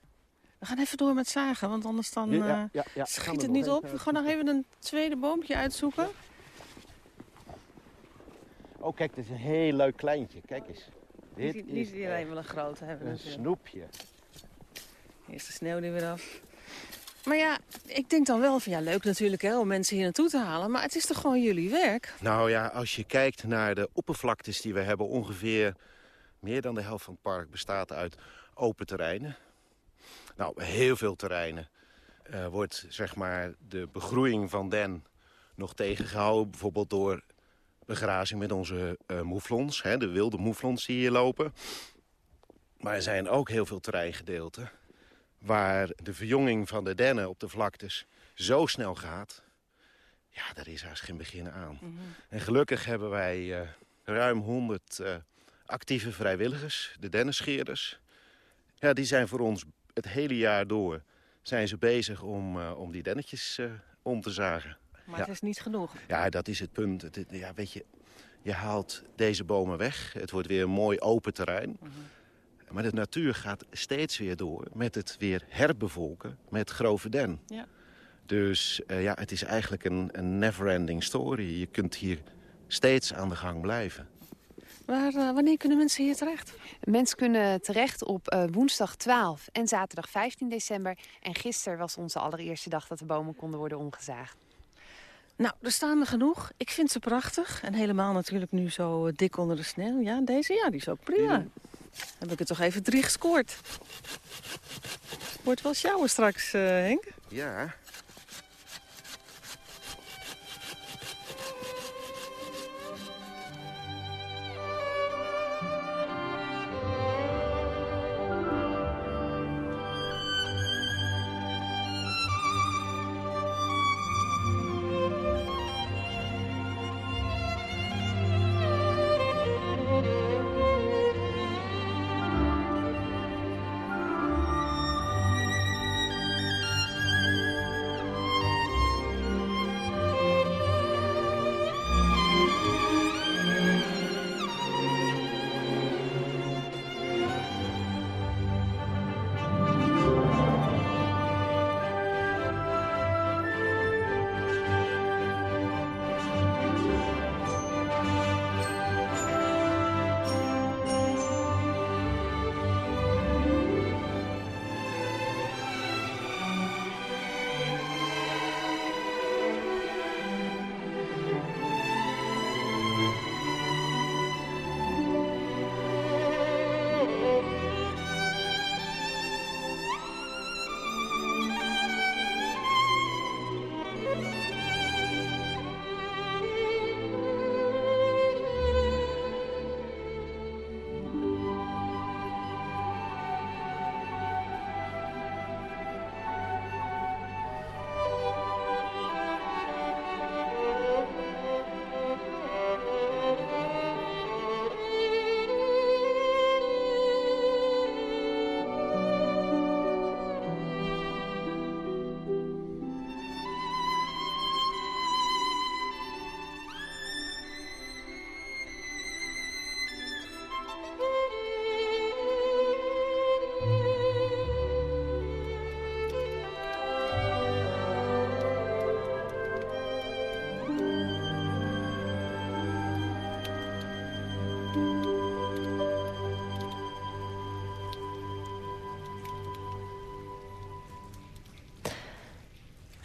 We gaan even door met zagen, want anders dan ja, ja, ja, ja. Uh, schiet het niet op. We gaan nog even een tweede boompje uitzoeken. Oh, kijk, dit is een heel leuk kleintje. Kijk eens. Dit niet, niet iedereen wil een grote hebben. Een natuurlijk. snoepje. Hier is de sneeuw er weer af. Maar ja, ik denk dan wel van ja, leuk natuurlijk hè, om mensen hier naartoe te halen. Maar het is toch gewoon jullie werk? Nou ja, als je kijkt naar de oppervlaktes die we hebben... ongeveer meer dan de helft van het park bestaat uit open terreinen. Nou, heel veel terreinen uh, wordt zeg maar de begroeiing van den nog tegengehouden. Bijvoorbeeld door begrazing met onze uh, hè, de wilde moeflons die hier lopen. Maar er zijn ook heel veel terreingedeelten waar de verjonging van de dennen op de vlaktes zo snel gaat. Ja, daar is haast geen begin aan. Mm -hmm. En gelukkig hebben wij uh, ruim 100 actieve vrijwilligers, de dennenscheerders. Ja, die zijn voor ons het hele jaar door zijn ze bezig om, uh, om die dennetjes om te zagen. Maar ja. het is niet genoeg. Ja, dat is het punt. Het, ja, weet je, je haalt deze bomen weg. Het wordt weer een mooi open terrein. Mm -hmm. Maar de natuur gaat steeds weer door met het weer herbevolken met grove den. Ja. Dus uh, ja, het is eigenlijk een, een never-ending story. Je kunt hier steeds aan de gang blijven. Waar, uh, wanneer kunnen mensen hier terecht? Mensen kunnen terecht op uh, woensdag 12 en zaterdag 15 december. En gisteren was onze allereerste dag dat de bomen konden worden omgezaagd. Nou, er staan er genoeg. Ik vind ze prachtig. En helemaal natuurlijk nu zo dik onder de sneeuw. Ja, deze ja, die is ook prima. Ja. Heb ik er toch even drie gescoord. Wordt wel sjouwen straks, uh, Henk. Ja.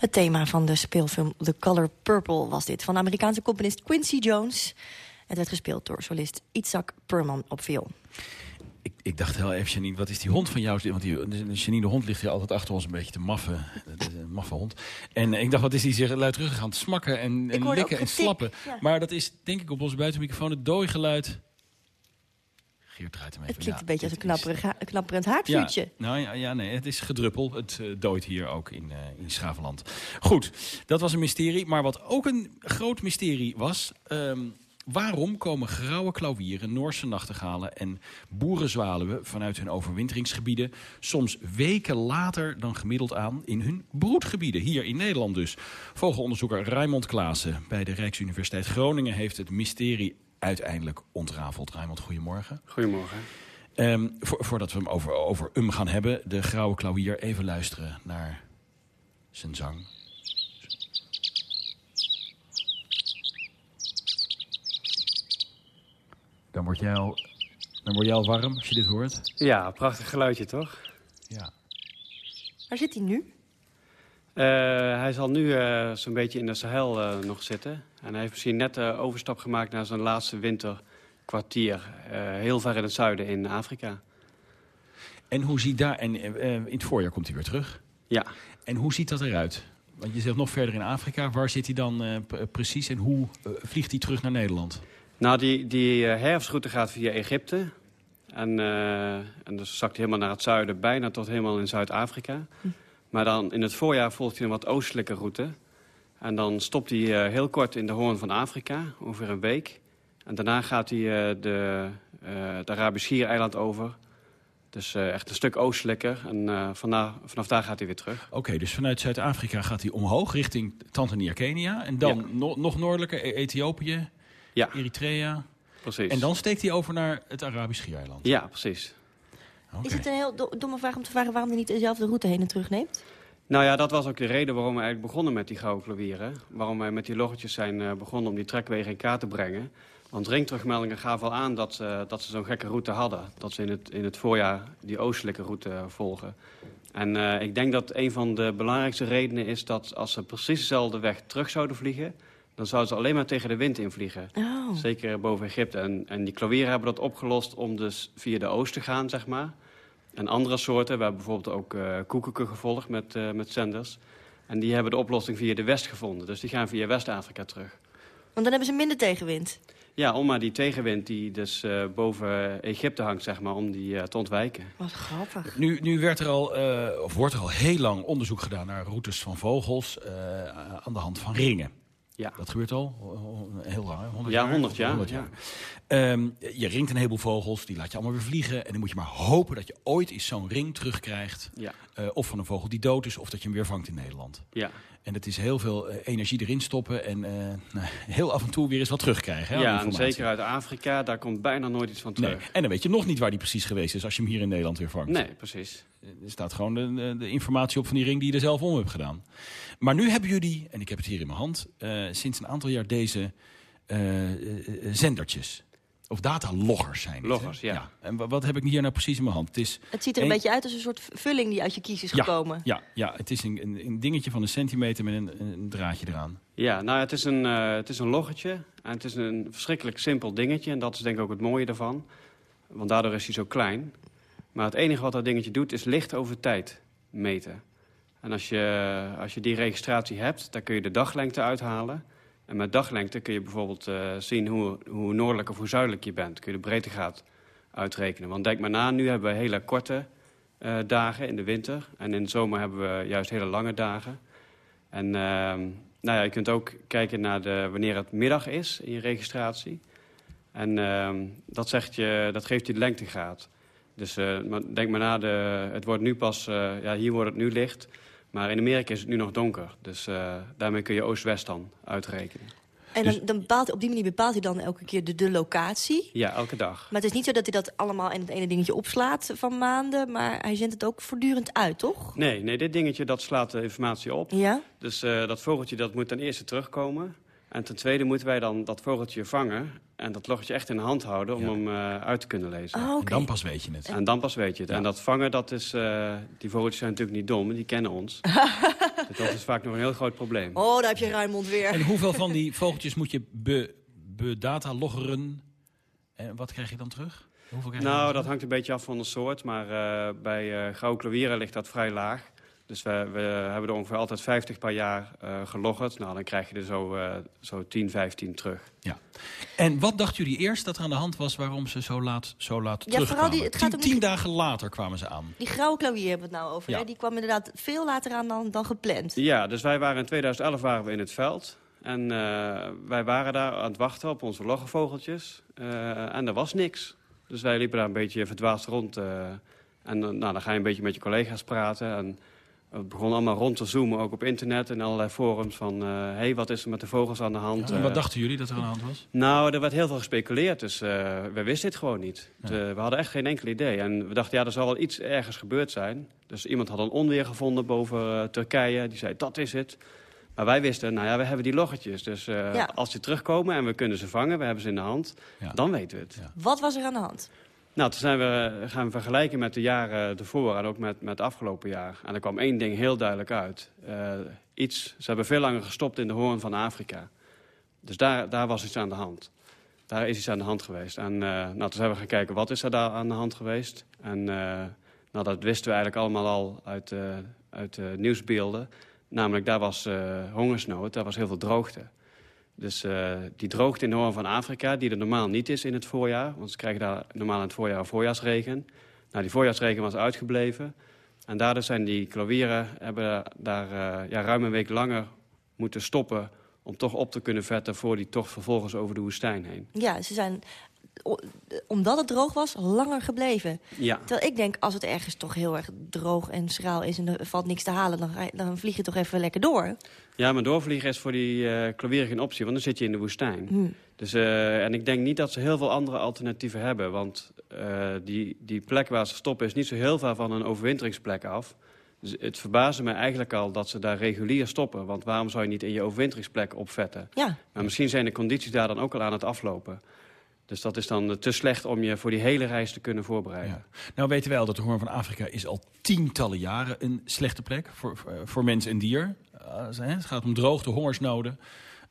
Het thema van de speelfilm The Color Purple was dit... van de Amerikaanse componist Quincy Jones. Het werd gespeeld door solist Itzhak Perman op viool. Ik, ik, dacht heel even, Janine, wat is die hond van jou? Want die, de Janine de hond ligt hier altijd achter ons een beetje te maffen. Een maffe hond. En ik dacht, wat is die zich luid terug gaan smakken en, en likken en slappen. Maar dat is denk ik op onze buitenmicrofoon het dooigeluid even. Het klinkt een beetje als een knapperend haardvuurtje. Ja, nou ja, ja, nee, het is gedruppel. Het uh, dooit hier ook in, uh, in Schaveland. Goed, dat was een mysterie. Maar wat ook een groot mysterie was... Um, waarom komen grauwe klauwieren, Noorse nachtegalen en boerenzwaluwen... vanuit hun overwinteringsgebieden soms weken later dan gemiddeld aan... in hun broedgebieden, hier in Nederland dus. Vogelonderzoeker Raymond Klaassen bij de Rijksuniversiteit Groningen... heeft het mysterie uiteindelijk ontrafeld. Raymond, goedemorgen. Goedemorgen. Um, voordat we hem over, over um gaan hebben, de grauwe klauwier, even luisteren naar zijn zang. Dan word jij al, dan word jij al warm als je dit hoort. Ja, prachtig geluidje toch? Ja. Waar zit hij nu? Uh, hij zal nu uh, zo'n beetje in de Sahel uh, nog zitten. En hij heeft misschien net de overstap gemaakt naar zijn laatste winterkwartier. heel ver in het zuiden in Afrika. En hoe ziet daar... En in het voorjaar komt hij weer terug? Ja. En hoe ziet dat eruit? Want je zegt nog verder in Afrika. Waar zit hij dan precies en hoe vliegt hij terug naar Nederland? Nou, die, die herfstroute gaat via Egypte. En, en dus zakt helemaal naar het zuiden, bijna tot helemaal in Zuid-Afrika. Hm. Maar dan in het voorjaar volgt hij een wat oostelijke route. En dan stopt hij uh, heel kort in de Hoorn van Afrika, ongeveer een week. En daarna gaat hij uh, de, uh, het Arabisch Schiereiland over. Dus echt een stuk oostelijker. En vanaf, vanaf daar gaat hij weer terug. Oké, dus vanuit Zuid-Afrika gaat hij omhoog richting Tanzania, Kenia. En dan no nog noordelijker e Ethiopië, ja. Eritrea. Precies. En dan steekt hij over naar het Arabisch Schiereiland. Ja, precies. Is het een heel domme vraag om te vragen waarom hij niet dezelfde route heen en terug neemt? Nou ja, dat was ook de reden waarom we eigenlijk begonnen met die gouden. Waarom wij met die loggetjes zijn uh, begonnen om die trekwegen in kaart te brengen. Want ringterugmeldingen gaven al aan dat, uh, dat ze zo'n gekke route hadden. Dat ze in het, in het voorjaar die oostelijke route uh, volgen. En uh, ik denk dat een van de belangrijkste redenen is dat als ze precies dezelfde weg terug zouden vliegen... dan zouden ze alleen maar tegen de wind invliegen. Oh. Zeker boven Egypte. En, en die klavieren hebben dat opgelost om dus via de oost te gaan, zeg maar. En andere soorten, we hebben bijvoorbeeld ook uh, koekeken gevolgd met, uh, met zenders. En die hebben de oplossing via de West gevonden. Dus die gaan via West-Afrika terug. Want dan hebben ze minder tegenwind? Ja, om maar die tegenwind die dus uh, boven Egypte hangt, zeg maar, om die uh, te ontwijken. Wat grappig. Nu, nu werd er al, uh, of wordt er al heel lang onderzoek gedaan naar routes van vogels aan de hand van ringen. Ja. Dat gebeurt al heel lang, 100 ja, jaar? 100 jaar. 100 jaar. Ja. Um, je ringt een heleboel vogels, die laat je allemaal weer vliegen. En dan moet je maar hopen dat je ooit eens zo'n ring terugkrijgt. Ja. Uh, of van een vogel die dood is, of dat je hem weer vangt in Nederland. Ja. En het is heel veel uh, energie erin stoppen en uh, *laughs* nou, heel af en toe weer eens wat terugkrijgen. Hè, ja, en zeker uit Afrika, daar komt bijna nooit iets van terug. Nee. En dan weet je nog niet waar die precies geweest is als je hem hier in Nederland weer vangt. Nee, precies. Er staat gewoon de, de, informatie op van die ring die je er zelf om hebt gedaan. Maar nu hebben jullie, en ik heb het hier in mijn hand, uh, sinds een aantal jaar deze zendertjes. Of dataloggers zijn het, Loggers, ja. ja. En wat heb ik hier nou precies in mijn hand? Het, is het ziet er een, een beetje uit als een soort vulling die uit je kies is ja, gekomen. Ja, ja, het is een, een, een, dingetje van een centimeter met een, een draadje eraan. Ja, nou het is, een, uh, het is een loggertje. En het is een verschrikkelijk simpel dingetje. En dat is denk ik ook het mooie ervan. Want daardoor is hij zo klein. Maar het enige wat dat dingetje doet is licht over tijd meten. En als je, als je die registratie hebt, dan kun je de daglengte uithalen. En met daglengte kun je bijvoorbeeld uh, zien hoe, hoe noordelijk of hoe zuidelijk je bent. Kun je de breedtegraad uitrekenen. Want denk maar na, nu hebben we hele korte uh, dagen in de winter. En in de zomer hebben we juist hele lange dagen. En uh, nou ja, je kunt ook kijken naar de, wanneer het middag is in je registratie. En dat, zegt je, dat geeft je de lengtegraad. Dus uh, denk maar na, de, het wordt nu pas, ja, hier wordt het nu licht. Maar in Amerika is het nu nog donker. Dus uh, daarmee kun je oost-west dan uitrekenen. En dan, dan bepaalt, op die manier bepaalt hij dan elke keer de, de locatie? Ja, elke dag. Maar het is niet zo dat hij dat allemaal in het ene dingetje opslaat van maanden. Maar hij zendt het ook voortdurend uit, toch? Nee, nee dit dingetje dat slaat de informatie op. Ja? Dus uh, dat vogeltje dat moet ten eerste terugkomen. En ten tweede moeten wij dan dat vogeltje vangen... en dat loggetje echt in de hand houden om ja. hem uh, uit te kunnen lezen. Oh, okay. En dan pas weet je het. En dan pas weet je het. Ja. En dat vangen, dat is, uh, die vogeltjes zijn natuurlijk niet dom, die kennen ons. *laughs* dus dat is vaak nog een heel groot probleem. Oh, daar heb je Raimond weer. En hoeveel van die vogeltjes moet je be, be dataloggeren? En wat krijg je dan terug? Krijg je nou, dat hangt een beetje af van de soort. Maar uh, bij uh, grauwe klavieren ligt dat vrij laag. Dus we, we, hebben er ongeveer altijd 50 per jaar uh, geloggerd. Nou, dan krijg je er zo, uh, zo 10, 15 terug. Ja. En wat dachten jullie eerst dat er aan de hand was waarom ze zo laat, zo laat ja, terugkwamen? Die, het gaat tien, tien dagen later kwamen ze aan. Die grauwe klavier hebben we het nou over. Ja. Hè? Die kwam inderdaad veel later aan dan, dan gepland. Ja, dus wij waren in 2011 waren we in het veld. En uh, wij waren daar aan het wachten op onze loggenvogeltjes. en er was niks. Dus wij liepen daar een beetje verdwaasd rond. en nou, dan ga je een beetje met je collega's praten... En, het begon allemaal rond te zoomen, ook op internet en allerlei forums van... hé, uh, hey, wat is er met de vogels aan de hand? Ja, en wat dachten jullie dat er aan de hand was? Nou, er werd heel veel gespeculeerd, dus uh, we wisten het gewoon niet. Ja. De, we hadden echt geen enkel idee. En we dachten, ja, er zal wel iets ergens gebeurd zijn. Dus iemand had een onweer gevonden boven uh, Turkije. Die zei, dat is het. Maar wij wisten, nou ja, we hebben die loggetjes. Dus ja. als ze terugkomen en we kunnen ze vangen, we hebben ze in de hand... Ja. dan weten we het. Wat was er aan de hand? Nou, toen zijn we, gaan vergelijken met de jaren ervoor en ook met, met het afgelopen jaar. En er kwam één ding heel duidelijk uit. Uh, iets, ze hebben veel langer gestopt in de hoorn van Afrika. Dus daar, daar was iets aan de hand. Daar is iets aan de hand geweest. En uh, nou, toen zijn we gaan kijken, wat is er daar aan de hand geweest? En uh, nou, dat wisten we eigenlijk allemaal al uit, uit nieuwsbeelden. Namelijk, daar was hongersnood, daar was heel veel droogte. Dus uh, die droogte in de hoorn van Afrika, die er normaal niet is in het voorjaar... want ze krijgen daar normaal in het voorjaar voorjaarsregen. Nou, die voorjaarsregen was uitgebleven. En daardoor zijn die klavieren hebben daar uh, ja, ruim een week langer moeten stoppen... om toch op te kunnen vetten voor die tocht vervolgens over de woestijn heen. Ja, ze zijn, omdat het droog was, langer gebleven. Ja. Terwijl ik denk, als het ergens toch heel erg droog en schraal is... en er valt niks te halen, dan, dan vlieg je toch even lekker door. Ja, maar doorvliegen is voor die uh, klavieren geen optie, want dan zit je in de woestijn. Hmm. Dus, uh, en ik denk niet dat ze heel veel andere alternatieven hebben. Want uh, die, die plek waar ze stoppen is niet zo heel ver van een overwinteringsplek af. Dus het verbaasde me eigenlijk al dat ze daar regulier stoppen. Want waarom zou je niet in je overwinteringsplek opvetten? Ja. Maar misschien zijn de condities daar dan ook al aan het aflopen. Dus dat is dan te slecht om je voor die hele reis te kunnen voorbereiden. Ja. Nou weten wij al dat de Hoorn van Afrika is al tientallen jaren een slechte plek voor, voor mens en dier. Uh, het gaat om droogte, hongersnoden.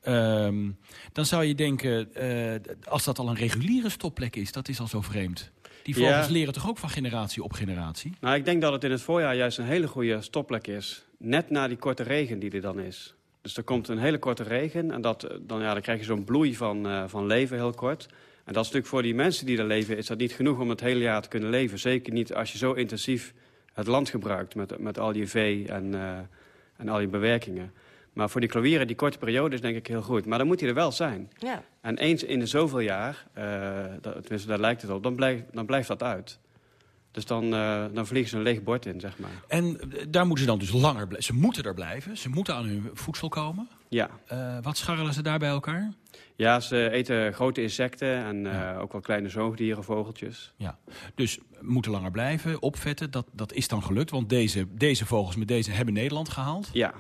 Um, dan zou je denken, uh, als dat al een reguliere stopplek is, dat is al zo vreemd. Die vogels Ja. leren toch ook van generatie op generatie? Nou, ik denk dat het in het voorjaar juist een hele goede stopplek is. Net na die korte regen die er dan is. Dus er komt een hele korte regen en dat, eh, dan, ja, dan krijg je zo'n bloei van, eh, van leven heel kort. En dat is natuurlijk voor die mensen die er leven, is dat niet genoeg om het hele jaar te kunnen leven. Zeker niet als je zo intensief het land gebruikt met, met al die vee en, eh, en al die bewerkingen. Maar voor die klavieren, die korte periode is denk ik heel goed. Maar dan moet hij er wel zijn. Ja. En eens in de zoveel jaar, eh, dat, tenminste daar lijkt het op, dan, blijft dan blijft dat uit. Dus dan, eh, dan vliegen ze een leeg bord in, zeg maar. En eh, daar moeten ze dan dus langer blijven. Ze moeten er blijven. Ze moeten aan hun voedsel komen. Ja. Eh, wat scharrelen ze daar bij elkaar? Ja, ze eten grote insecten en ook wel kleine zoogdieren, vogeltjes. Ja, dus moeten langer blijven, opvetten. Dat, dat is dan gelukt, want deze, deze vogels met deze hebben Nederland gehaald. Ja.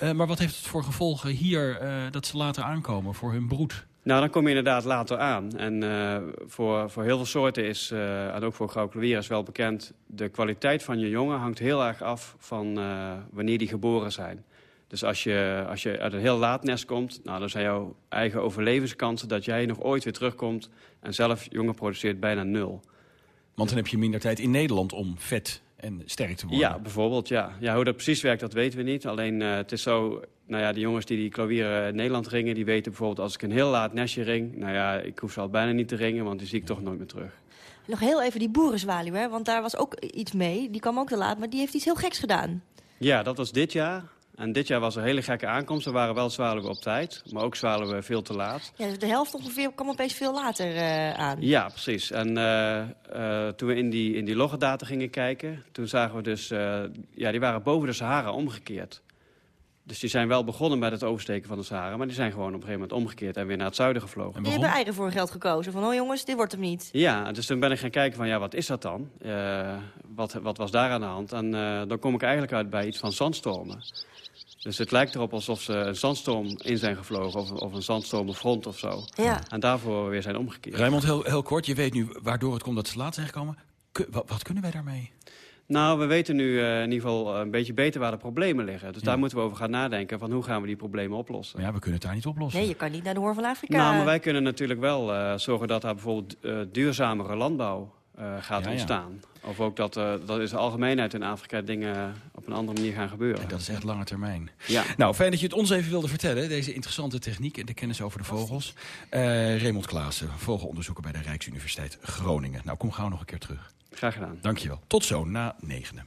Maar wat heeft het voor gevolgen hier dat ze later aankomen voor hun broed? Nou, dan kom je inderdaad later aan. En eh, voor, voor heel veel soorten is, eh, en ook voor grauwklavier is wel bekend... de kwaliteit van je jongen hangt heel erg af van eh, wanneer die geboren zijn. Dus als je, als je uit een heel laat nest komt... Nou, dan zijn jouw eigen overlevingskansen dat jij nog ooit weer terugkomt... en zelf jongen produceert bijna nul. Want dan heb je minder tijd in Nederland om vet en sterk te worden. Ja, bijvoorbeeld, ja. ja. Hoe dat precies werkt, dat weten we niet. Alleen, het is zo... Nou ja, de jongens die die klavieren in Nederland ringen... die weten bijvoorbeeld, als ik een heel laat nestje ring... nou ja, ik hoef ze al bijna niet te ringen... want die zie ik toch nooit meer terug. Nog heel even die boerenzwaluw, hè? want daar was ook iets mee. Die kwam ook te laat, maar die heeft iets heel geks gedaan. Ja, dat was dit jaar. En dit jaar was er een hele gekke aankomst. Er waren wel zwaluwen op tijd, maar ook zwaluwen veel te laat. Ja, dus de helft ongeveer kwam opeens veel later eh, aan. Ja, precies. En eh, eh, toen we in die, in die loggedata gingen kijken... toen zagen we dus... ja, die waren boven de Sahara omgekeerd. Dus die zijn wel begonnen met het oversteken van de Sahara... maar die zijn gewoon op een gegeven moment omgekeerd... en weer naar het zuiden gevlogen. Die hebben eigen voor geld gekozen. Van, oh jongens, dit wordt hem niet. Ja, dus toen ben ik gaan kijken van, ja, wat is dat dan? Eh, wat, wat was daar aan de hand? En eh, dan kom ik eigenlijk uit bij iets van zandstormen. Dus het lijkt erop alsof ze een zandstorm in zijn gevlogen... of, of een zandstormenfront of zo. Ja. En daarvoor weer zijn omgekeerd. Raymond, heel, heel kort. Je weet nu waardoor het komt dat ze laat zijn gekomen. Wat, wat kunnen wij daarmee? Nou, we weten nu eh, in ieder geval een beetje beter waar de problemen liggen. Dus daar moeten we over gaan nadenken van hoe gaan we die problemen oplossen. Ja, we kunnen het daar niet oplossen. Nee, je kan niet naar de Hoorn van Afrika. Nou, maar wij kunnen natuurlijk wel eh, zorgen dat daar bijvoorbeeld eh, duurzamere landbouw eh, gaat Ja, ja. ontstaan. Of ook dat, eh, dat is de algemeenheid in Afrika dingen op een andere manier gaan gebeuren. En dat is echt lange termijn. Ja. Nou, fijn dat je het ons even wilde vertellen. Deze interessante techniek en de kennis over de vogels. Eh Raymond Klaassen, vogelonderzoeker bij de Rijksuniversiteit Groningen. Nou, kom gauw nog een keer terug. Graag gedaan. Dankjewel. Tot zo, na negenen.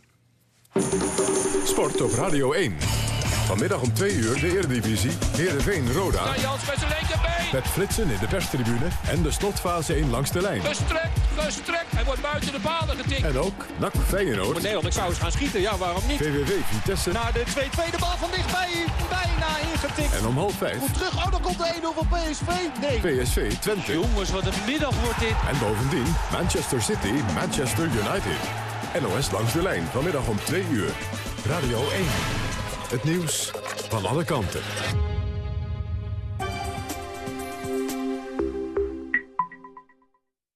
Sport op Radio 1. Vanmiddag om 2 uur de Eredivisie. Heerenveen-Roda. Jans met zijn linkerbeen. Met flitsen in de perstribune en de slotfase 1 langs de lijn. Gestrekt, gestrekt. Hij wordt buiten de palen getikt. En ook NAC Voor Feyenoord. Nederland, ik zou eens gaan schieten. Ja, waarom niet? VVV Vitesse. Naar de 2-2, de bal van dichtbij. Bijna ingetikt. En om half 5 Komt terug. Oh, dan komt de 1-0 van PSV. Nee. PSV Twente. Jongens, wat een middag wordt dit. En bovendien Manchester City, Manchester United. NOS langs de lijn vanmiddag om 2 uur. Radio 1. Het nieuws van alle kanten.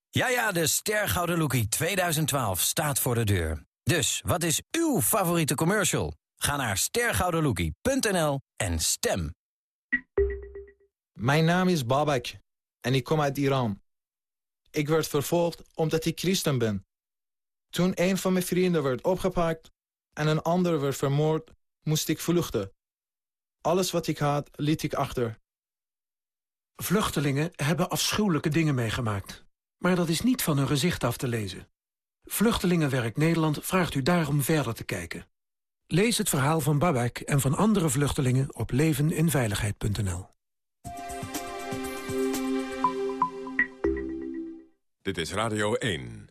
Ja, ja, de Stergouden Lookie 2012 staat voor de deur. Dus, wat is uw favoriete commercial? Ga naar stergoudenlookie.nl en stem. Mijn naam is Babak en ik kom uit Iran. Ik werd vervolgd omdat ik christen ben. Toen een van mijn vrienden werd opgepakt en een ander werd vermoord, moest ik vluchten. Alles wat ik had, liet ik achter. Vluchtelingen hebben afschuwelijke dingen meegemaakt. Maar dat is niet van hun gezicht af te lezen. Vluchtelingenwerk Nederland vraagt u daarom verder te kijken. Lees het verhaal van Babak en van andere vluchtelingen op leveninveiligheid.nl. Dit is Radio 1.